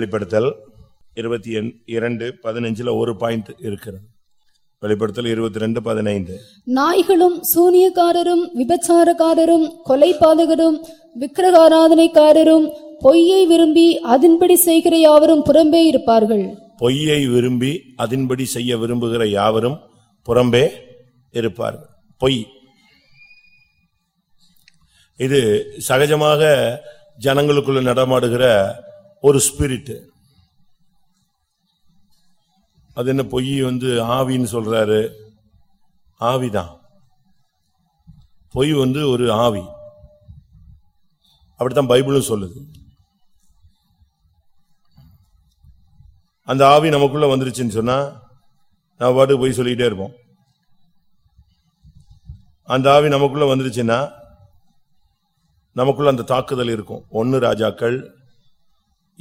வெளிப்படுத்தல் இருபத்தி இரண்டு பதினஞ்சுல ஒரு பாயிண்ட் இருக்கிறது. வெளிப்படுத்தல் இருபத்தி ரெண்டு பதினைந்து. நாய்களும் சூனியக்காரரும் விபச்சாரக்காரரும் கொலைபாதகரும் விக்கிரகாராதனைக்காரரும் பொய்யை விரும்பி அதன்படி செய்கிற யாவரும் புறம்பே இருப்பார்கள். பொய்யை விரும்பி அதின்படி செய்ய விரும்புகிற யாவரும் புறம்பே இருப்பார்கள். பொய். இது சகஜமாக ஜனங்களுக்குள்ள நடமாடுகிற ஒரு ஸ்பிரிட் அது என்ன பொய் வந்து ஆவின்னு சொல்றாரு. ஆவிதான். பொய் வந்து ஒரு ஆவி. அப்படித்தான் பைபிளும் சொல்லுது. அந்த ஆவி நமக்குள்ள வந்துருச்சுன்னு சொன்னா நான் பாட்டுக்கு போய் சொல்லிக்கிட்டே இருப்போம். அந்த ஆவி நமக்குள்ள வந்துருச்சுன்னா நமக்குள்ள அந்த தாக்குதல் இருக்கும். ஒன்னு ராஜாக்கள்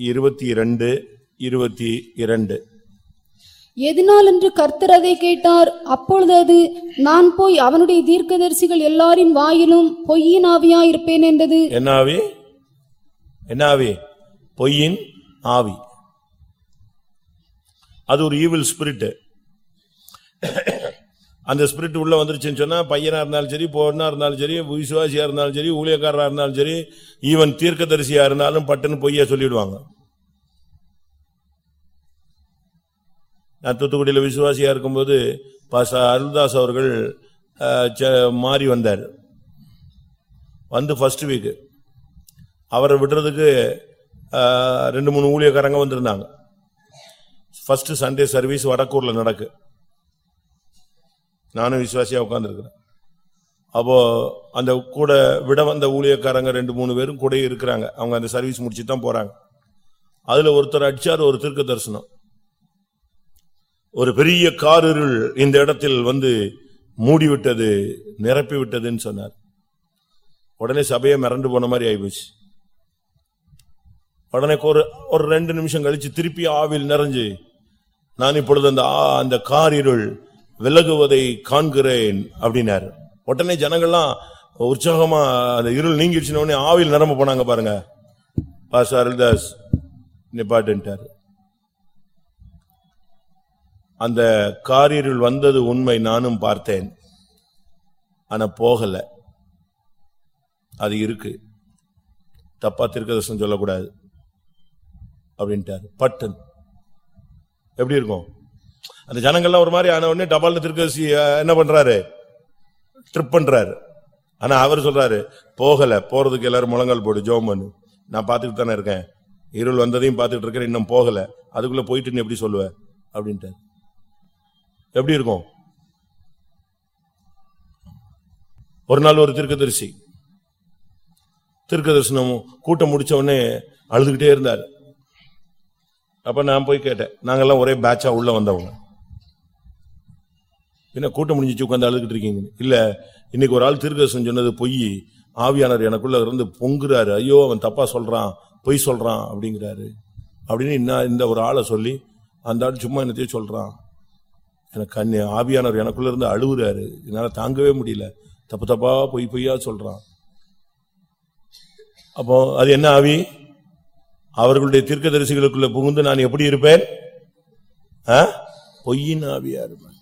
இருபத்தி இரண்டு இருபத்தி இரண்டு. எதனால் என்று கர்த்தர் அதை கேட்டார்? அப்பொழுது அது நான் போய் அவனுடைய தீர்க்கதரிசிகள் எல்லாரின் வாயிலும் பொய்யின் ஆவியாயிருப்பேன் என்றது. என்ன ஆவி என்ன ஆவி பொய்யின் ஆவி. அது ஒரு ஈவில் ஸ்பிரிட் அந்த ஸ்பிரிட் உள்ள வந்துருச்சுன்னு சொன்னா பையனா இருந்தாலும் சரி பொண்ணாக இருந்தாலும் சரி விசுவாசியா இருந்தாலும் சரி ஊழியக்காரராக இருந்தாலும் சரி ஈவன் தீர்க்கதரிசியா இருந்தாலும் பட்டுன்னு பொய்யா சொல்லிடுவாங்க. நான் தூத்துக்குடியில் விசுவாசியா இருக்கும்போது பாச அருள்தாஸ் அவர்கள் ச- மாறி வந்தார். வந்து ஃபர்ஸ்ட் வீக் அவரை விடுறதுக்கு ரெண்டு மூணு ஊழியக்காரங்க வந்திருந்தாங்க. ஃபர்ஸ்ட் சண்டே சர்வீஸ் வடக்கூர்ல நடக்கு. நானும் விசுவாசியா உட்கார்ந்திருக்கிறேன். அப்போ அந்த கூட விட வந்த ஊழியக்காரங்க ரெண்டு மூணு பேரும் கூட இருக்கிறாங்க. அவங்க அந்த சர்வீஸ் முடிச்சு தான் போறாங்க. அதுல ஒருத்தர் அடிச்சார் ஒரு திருக்க தரிசனம். ஒரு பெரிய காரிருள் இந்த இடத்தில் வந்து மூடி விட்டது நிரப்பி விட்டதுன்னு சொன்னார். உடனே சபையை மிரண்டு போன மாதிரி ஆயிப்போச்சு. உடனே ஒரு ஒரு ரெண்டு நிமிஷம் கழிச்சு திருப்பி ஆவில் நிறைஞ்சு நான் இப்பொழுது அந்த அந்த காரிருள் விலகுவதை காண்கிறேன் அப்படின்னாரு. உடனே ஜனங்கள்லாம் உற்சாகமா அந்த இருள் நீங்கிடுச்சுன உடனே ஆவில் நிரம்ப போனாங்க பாருங்க. பாஸ் அருள்தாஸ் நிப்பாட்டுன்ட்டாரு. அந்த காரிருள் வந்தது உண்மை நானும் பார்த்தேன். ஆனா போகல. அது இருக்கு. தப்பா திருக்கதர்சனம் சொல்லக்கூடாது. அப்படின்ட்டாரு. பட்டன். எப்படி இருக்கும்? அந்த ஜனங்கள்லாம் ஒரு மாதிரி ஆன உடனே டபால் திருக்கசி என்ன பண்றாரு? ட்ரிப் பண்றாரு. ஆனா அவர் சொல்றாரு போகல போறதுக்கு எல்லாரும் முழங்கால் போடு ஜோம் பண்ணு. நான் பார்த்துட்டு தானே இருக்கேன். இருள் வந்ததையும் பார்த்துட்டு இருக்கேன் இன்னும் போகல. அதுக்குள்ள போயிட்டு நீ எப்படி சொல்லுவ? அப்படின்ட்டு எப்படி இருக்கும்? ஒரு நாள் ஒரு திருக்கதரிசி. திருக்க தரிசனம் கூட்டம் முடிச்ச உடனே அழுதுகிட்டே இருந்தார். அப்ப நான் போய் கேட்டேன். நாங்கெல்லாம் ஒரே பேட்சா உள்ள வந்தவங்க. என்ன கூட்டம் முடிஞ்சிச்சு உட்காந்து அழுதுகிட்டு இருக்கீங்க? இல்ல இன்னைக்கு ஒரு ஆள் தீர்க்கதரிசனம் சொன்னது பொய். ஆவியானவர் எனக்குள்ள இருந்து பொங்குறாரு. ஐயோ அவன் தப்பா சொல்றான் பொய் சொல்றான் அப்படிங்கிறாரு. அப்படின்னு இன்னும் இந்த ஒரு ஆளை சொல்லி அந்த ஆள் சும்மா என்னத்தையும் சொல்றான். எனக்கு கண்ணு ஆவியானவர் எனக்குள்ள இருந்து அழுகுறாரு. என்னால தாங்கவே முடியல. தப்பு தப்பா பொய் பொய்யா சொல்றான். அப்போ அது என்ன ஆவி? அவர்களுடைய தீர்க்கதரிசிகளுக்குள்ள புகுந்து நான் எப்படி இருப்பேன்? ஆ? பொய்யின் ஆவியா இருப்பேன்.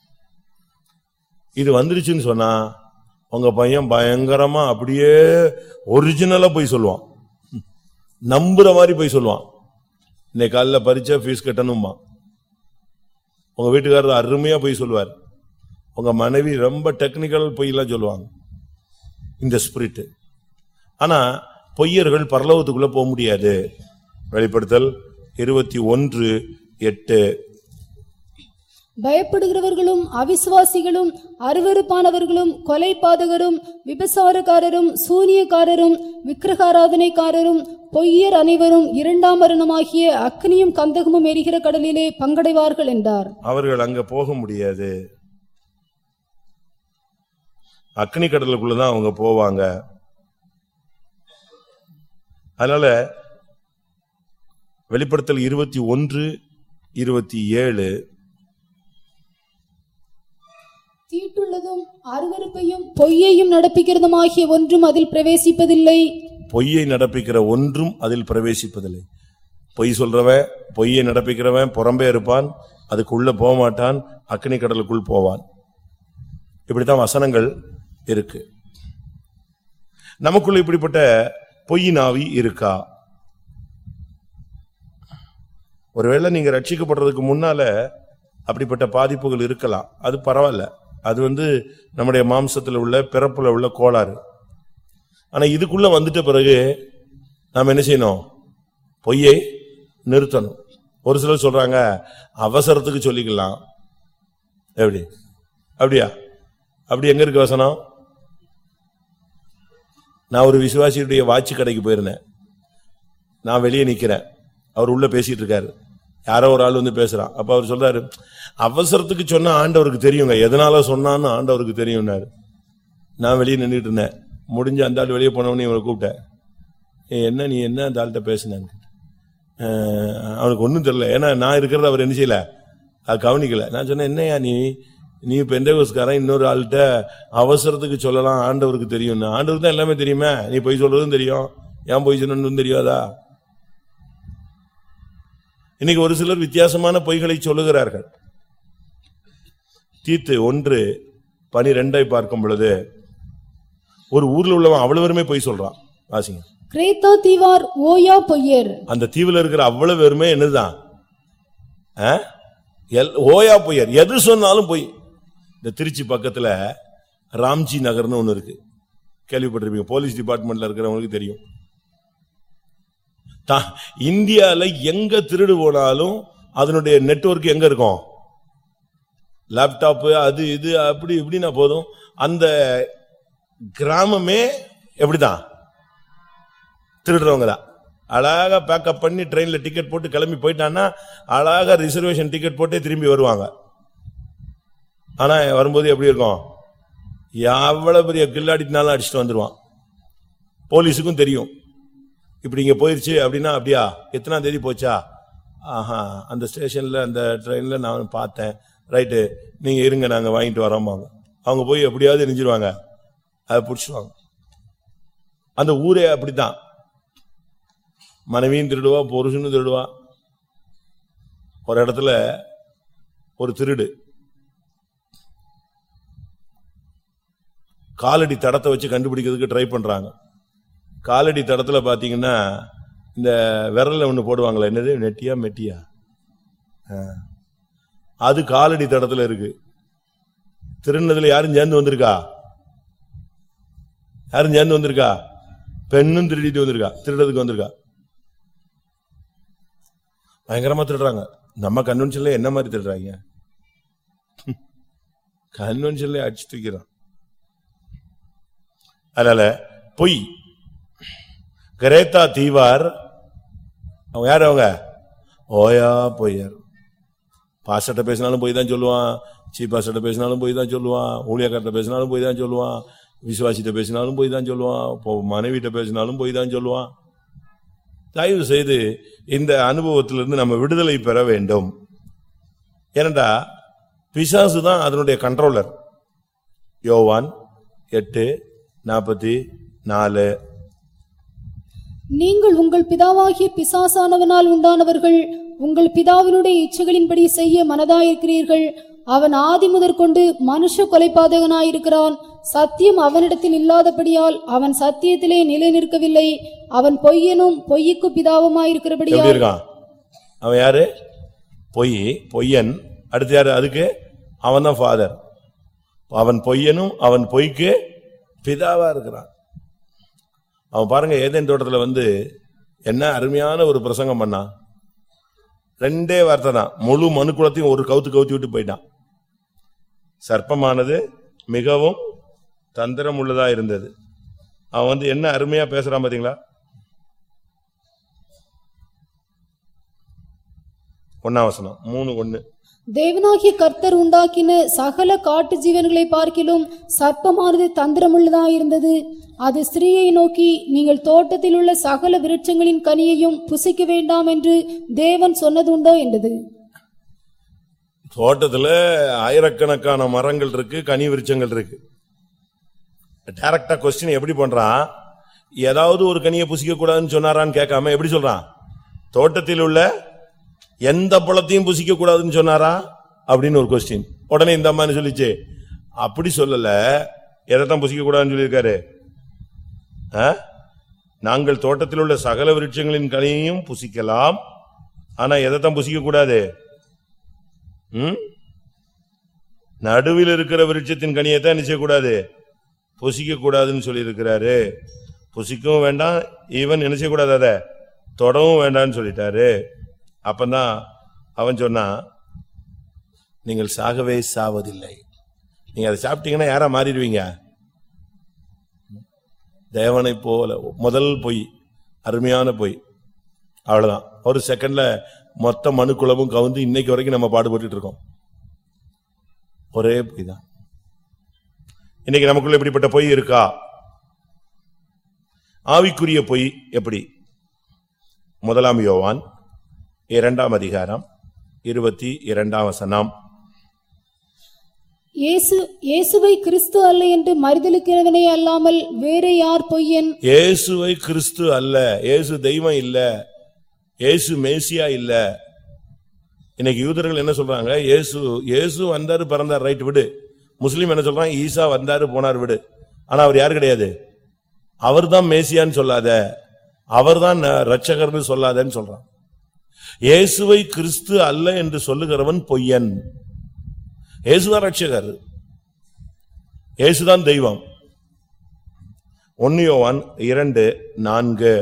இது வந்துருச்சுன்னு சொன்னா உங்க பையன் பயங்கரமா அப்படியே ஒரிஜினலா போய் சொல்லுவான். நம்புற மாதிரி போய் சொல்லுவான். இன்னைக்கு காலைல பரிச்சை ஃபீஸ் கட்டணுமா உங்க வீட்டுக்காரர் அருமையா போய் சொல்லுவார். உங்க மனைவி ரொம்ப டெக்னிக்கல் பொய்யெல்லாம் சொல்லுவாங்க. இந்த ஸ்பிரிட் ஆனா பொய்யர்கள் பரலோகத்துக்குள்ள போக முடியாது. வெளிப்படுத்தல் இருபத்தி ஒன்று எட்டு. பயப்படுகிறவர்களும் அவிசுவாசிகளும் அருவருப்பானவர்களும் கொலைபாதகரும் விபசாரக்காரரும் சூனியக்காரரும் விக்கிரகாராதனைக்காரரும் பொய்யர் அனைவரும் இரண்டாம் மரணமாகிய அக்னியும் கந்தகமும் எரிகிற கடலிலே பங்கடைவார்கள் என்றார். அவர்கள் அங்க போக முடியாது. அக்னி கடலுக்குள்ளதான் அவங்க போவாங்க. அதனால வெளிப்படுத்தல் இருபத்தி ஒன்று இருபத்தி ஏழு. தீட்டுள்ளதும் அருவருப்பையும் பொய்யையும் நடப்பிக்கிறதுமாகிய ஒன்றும் அதில் பிரவேசிப்பதில்லை. பொய்யை நடப்பிக்கிற ஒன்றும் அதில் பிரவேசிப்பதில்லை. பொய் சொல்றவன் பொய்யை நடப்பிக்கிறவன் புறம்பே இருப்பான் அதுக்குள்ள போக மாட்டான் அக்னி கடலுக்குள் போவான். இப்படித்தான் வசனங்கள் இருக்கு. நமக்குள்ள இப்படிப்பட்ட பொய்யின் ஆவி இருக்கா? ஒருவேளை நீங்க ரட்சிக்கப்படுறதுக்கு முன்னால அப்படிப்பட்ட பாதிப்புகள் இருக்கலாம். அது பரவாயில்ல. அது வந்து நம்முடைய மாம்சத்தில் உள்ள பிறப்புல உள்ள கோளாறு. ஆனா இதுக்குள்ள வந்துட்ட பிறகு நாம் என்ன செய்யணும்? பொய்யை நிறுத்தணும். ஒரு சிலர் சொல்றாங்க அவசரத்துக்கு சொல்லிக்கலாம். எப்படி? அப்படியா? அப்படி எங்க இருக்கு வசனம்? நான் ஒரு விசுவாசியுடைய வாட்சி கடைக்கு போயிருந்தேன். நான் வெளியே நிற்கிறேன் அவர் உள்ள பேசிட்டு இருக்காரு. யாரோ ஒரு ஆள் வந்து பேசுறான் அப்ப அவர் சொல்றாரு அவசரத்துக்கு சொன்னா ஆண்டவருக்கு தெரியுங்க. எதனால சொன்னான்னு ஆண்டவருக்கு தெரியும்னாரு. நான் வெளியே நின்றுட்டு இருந்தேன். முடிஞ்சு அந்த ஆள் வெளியே போனவனே இவனை கூப்பிட்டேன். என்ன நீ என்ன அந்த ஆள்கிட்ட பேசுனேன்னு அவனுக்கு ஒன்றும் தெரியல. ஏன்னா நான் இருக்கிறத அவர் என்ன செய்யல? அது கவனிக்கல. நான் சொன்னேன் என்னையா நீ? நீ பெண்டகோஸ்காரன் இன்னொரு ஆள்கிட்ட அவசரத்துக்கு சொல்லலாம் ஆண்டவருக்கு தெரியும்னு. ஆண்டவருக்கு தான் எல்லாமே தெரியுமே. நீ பொய் சொல்றதும் தெரியும். ஏன் பொய் சொன்னு தெரியாதா? இன்னைக்கு ஒரு சிலர் வித்தியாசமான பொய்களை சொல்லுகிறார்கள். தீத்து ஒன்று பனிரெண்டை பார்க்கும் பொழுது ஒரு ஊர்ல உள்ளவன் அவ்வளவு பொய் சொல்றான். வாசிங்க. கிரேத்தா தீவார் ஓயா பொய்யர் அந்த தீவுல இருக்கிற அவ்வளவு பேருமே என்னதுதான்? ஓயா பொய்யர் எது சொன்னாலும் பொய். இந்த திருச்சி பக்கத்துல ராம்ஜி நகர்னு ஒண்ணு இருக்கு. கேள்விப்பட்டிருப்பீங்க. போலீஸ் டிபார்ட்மெண்ட்ல இருக்கிறவங்களுக்கு தெரியும். தா- எங்க திருடு போனாலும் அதனுடைய நெட்வொர்க் எங்க இருக்கும்? லேப்டாப்பு அது இது அப்படி இப்படின்னா போதும். அந்த கிராமமே எப்படிதான்? திருடுறவங்க தான் அழகா பேக்கப் பண்ணி ட்ரெயினில் டிக்கெட் போட்டு கிளம்பி போயிட்டான்னா அழகாக ரிசர்வேஷன் டிக்கெட் போட்டே திரும்பி வருவாங்க. ஆனால் வரும்போது எப்படி இருக்கும்? எவ்வளோ பெரிய கில்லாடினாலும் அடிச்சுட்டு வந்துடுவான் போலீஸுக்கும் தெரியும். இப்படி இங்கே போயிருச்சு அப்படின்னா அப்படியா? எத்தனாம் தேதி போச்சா? ஆஹா அந்த ஸ்டேஷனில் அந்த ட்ரெயினில் நான் பார்த்தேன். ரைட்டு நீங்கள் இருங்க நாங்கள் வாங்கிட்டு வரோம்பாங்க. அவங்க போய் எப்படியாவது எரிஞ்சிருவாங்க. அதை பிடிச்சிருவாங்க. அந்த ஊரே அப்படித்தான். மனைவியும் திருடுவா புருஷனும் திருடுவா. ஒரு இடத்துல ஒரு திருடு. காலடி தடத்தை வச்சு கண்டுபிடிக்கிறதுக்கு ட்ரை பண்றாங்க. காலடி தடத்தில் பார்த்தீங்கன்னா இந்த விரலில் ஒன்று போடுவாங்களே என்னது? நெட்டியா மெட்டியா? அது காலடி தடத்தில் இருக்கு. திருநதில் யாரும் சேர்ந்து வந்திருக்கா? யாரும் சேர்ந்து வந்திருக்கா? பெண்ணும் திருடிட்டு வந்திருக்கா. திருடுறதுக்கு வந்திருக்கா? பயங்கரமா திருடுறாங்க. நம்ம கன்வென்ஷன்ல என்ன மாதிரி திருடுறாங்க? கன்வென்ஷன்ல அடிச்சு தூக்கிறான் அதனால பொய். கிரேத்தா தீவார் அவங்க யார் அவங்க? ஓயா பொய்யர். பாஸ்டர்ட்ட பேசினாலும் போய் தான் சொல்லுவான். சீஃப் பாஸ்டர்ட்ட பேசினாலும் போய் தான் சொல்லுவான். ஊழியக்கார்ட்ட பேசினாலும் போய் தான் சொல்லுவான். விசுவாசிட்ட பேசினாலும் போய் தான் சொல்லுவான் மனைவிட்ட பேசினாலும் போய் தான் சொல்லுவான். தயவு செய்து இந்த அனுபவத்திலிருந்து நம்ம விடுதலை பெற வேண்டும். ஏனண்டா பிசாசு தான் அதனுடைய கண்ட்ரோலர் யோவான் எட்டு நாற்பத்தி நாலு நீங்கள் உங்கள் பிதாவாகிய பிசாசானவனால் உண்டானவர்கள் உங்கள் பிதாவினுடைய இச்சைகளின்படி செய்ய மனதாயிருக்கிறீர்கள். அவன் ஆதி முதற்கொண்டு மனுஷ கொலைபாதகனாயிருக்கிறான். சத்தியம் அவனிடத்தில் இல்லாதபடியால் அவன் சத்தியத்திலே நிலை நிற்கவில்லை. அவன் பொய்யனும் பொய்யுக்கு எப்படி பிதாவுமாயிருக்கிறபடியால் இருக்கான்? அவன் யாரு? பொய் பொய்யன். அடுத்து யாரு? அதுக்கு? அவன் தான் ஃபாதர் அவன் பொய்யனும் அவன் பொய்க்கு பிதாவா இருக்கிறான். அவன் பாருங்க ஏதேன் தோட்டத்தில் வந்து என்ன அருமையான ஒரு பிரசங்கம் பண்ணான் ரெண்டே வார்த்தை தான். முழு மனுக்குலத்தையும் ஒரு கவுத்து கவுத்தி விட்டு போயிட்டான். சர்ப்பமானது மிகவும் தந்திரம் உள்ளதா இருந்தது. அவன் வந்து என்ன அருமையா பேசுறான் பாத்தீங்களா? ஒன்னாவசனம் மூணு ஒண்ணு. தேவனாகிய கர்த்தர் உண்டாக்கின சகல காட்டு ஜீவன்களை பார்க்கிலும் சர்ப்பமானது தந்திரமுள்ளதாயிருந்தது அது ஸ்திரீயை நோக்கி நீங்கள் தோட்டத்தில் உள்ள சகல விருட்சங்களின் கனியையும் புசிக்க வேண்டாம் என்று தேவன் சொன்னதுண்டோ? என்றது. தோட்டத்துல ஆயிரக்கணக்கான மரங்கள் இருக்கு கனி விருட்சங்கள் இருக்கு. டைரக்டா கொஸ்டின் எப்படி பண்றான்? ஏதாவது ஒரு கனியை புசிக்க கூடாதுன்னு சொன்னாரான்னு கேட்காம எப்படி சொல்றான்? தோட்டத்தில் உள்ள எந்த பழத்தையும் புசிக்க கூடாதுன்னு சொன்னாரா? அப்படின்னு ஒரு கொஸ்டின் உடனே இந்த அம்மா சொல்லிச்சு? அப்படி சொல்லல. எதைத்தான் புசிக்க கூடாதுன்னு சொல்லியிருக்காரு? நாங்கள் தோட்டத்தில் உள்ள சகல விருட்சங்களின் கனியையும் புசிக்கலாம். ஆனா எதைத்தான் புசிக்க கூடாது? ம்? நடுவில் இருக்கிற விருட்சத்தின் கனியை தான் நினைச்சக்கூடாது புசிக்க கூடாதுன்னு சொல்லி இருக்கிறாரு புசிக்கவும் வேண்டாம் ஈவன் நினைச்சக்கூடாது அதை அத? தொடவும் வேண்டாம்னு சொல்லிட்டாரு. அப்பந்தான் அவன் சொன்னான் நீங்கள் சாகவே சாவதில்லை. நீங்க அதை சாப்பிட்டீங்கன்னா யாரா மாறிடுவீங்க? தேவனை போல முதல் பொய் அருமையான பொய். அவ்வளவுதான். ஒரு செகண்ட்ல மொத்த மனுக்குளமும் கவுந்து இன்னைக்கு வரைக்கும் நம்ம பாடுபட்டு இருக்கோம். ஒரே பொய் தான் இன்னைக்கு நமக்குள்ள இப்படிப்பட்ட பொய் இருக்கா? ஆவிக்குரிய பொய் எப்படி? முதலாம் யோவான் இரண்டாம் அதிகாரம் இருபத்தி இரண்டாம் வசனம். இயேசு இயேசுவை கிறிஸ்து அல்ல என்று மறுதலிக்கிறவனே அல்லாமல் வேறு யார் பொய்யன்? இயேசுவை கிறிஸ்து அல்ல. இயேசு தெய்வம் இல்ல. இயேசு மேசியா இல்ல. இன்னைக்கு யூதர்கள் என்ன சொல்றாங்க? இயேசு இயேசு வந்தாரு பிறந்தார். ரைட் விடு. முஸ்லீம் என்ன சொல்றாங்க ஈசா வந்தாரு போனார் விடு. ஆனா அவர் யார் கிடையாது? அவர் தான் மேசியான்னு சொல்லாத. அவர் தான் ரட்சகர்னு சொல்லாதன்னு சொல்றான். இயேசுவை கிறிஸ்து அல்ல என்று சொல்லுகிறவன் பொய்யன். இயேசுதான் ரட்சகர் இயேசுதான் தெய்வம். ஒன்னியோவான் இரண்டு நான்கு.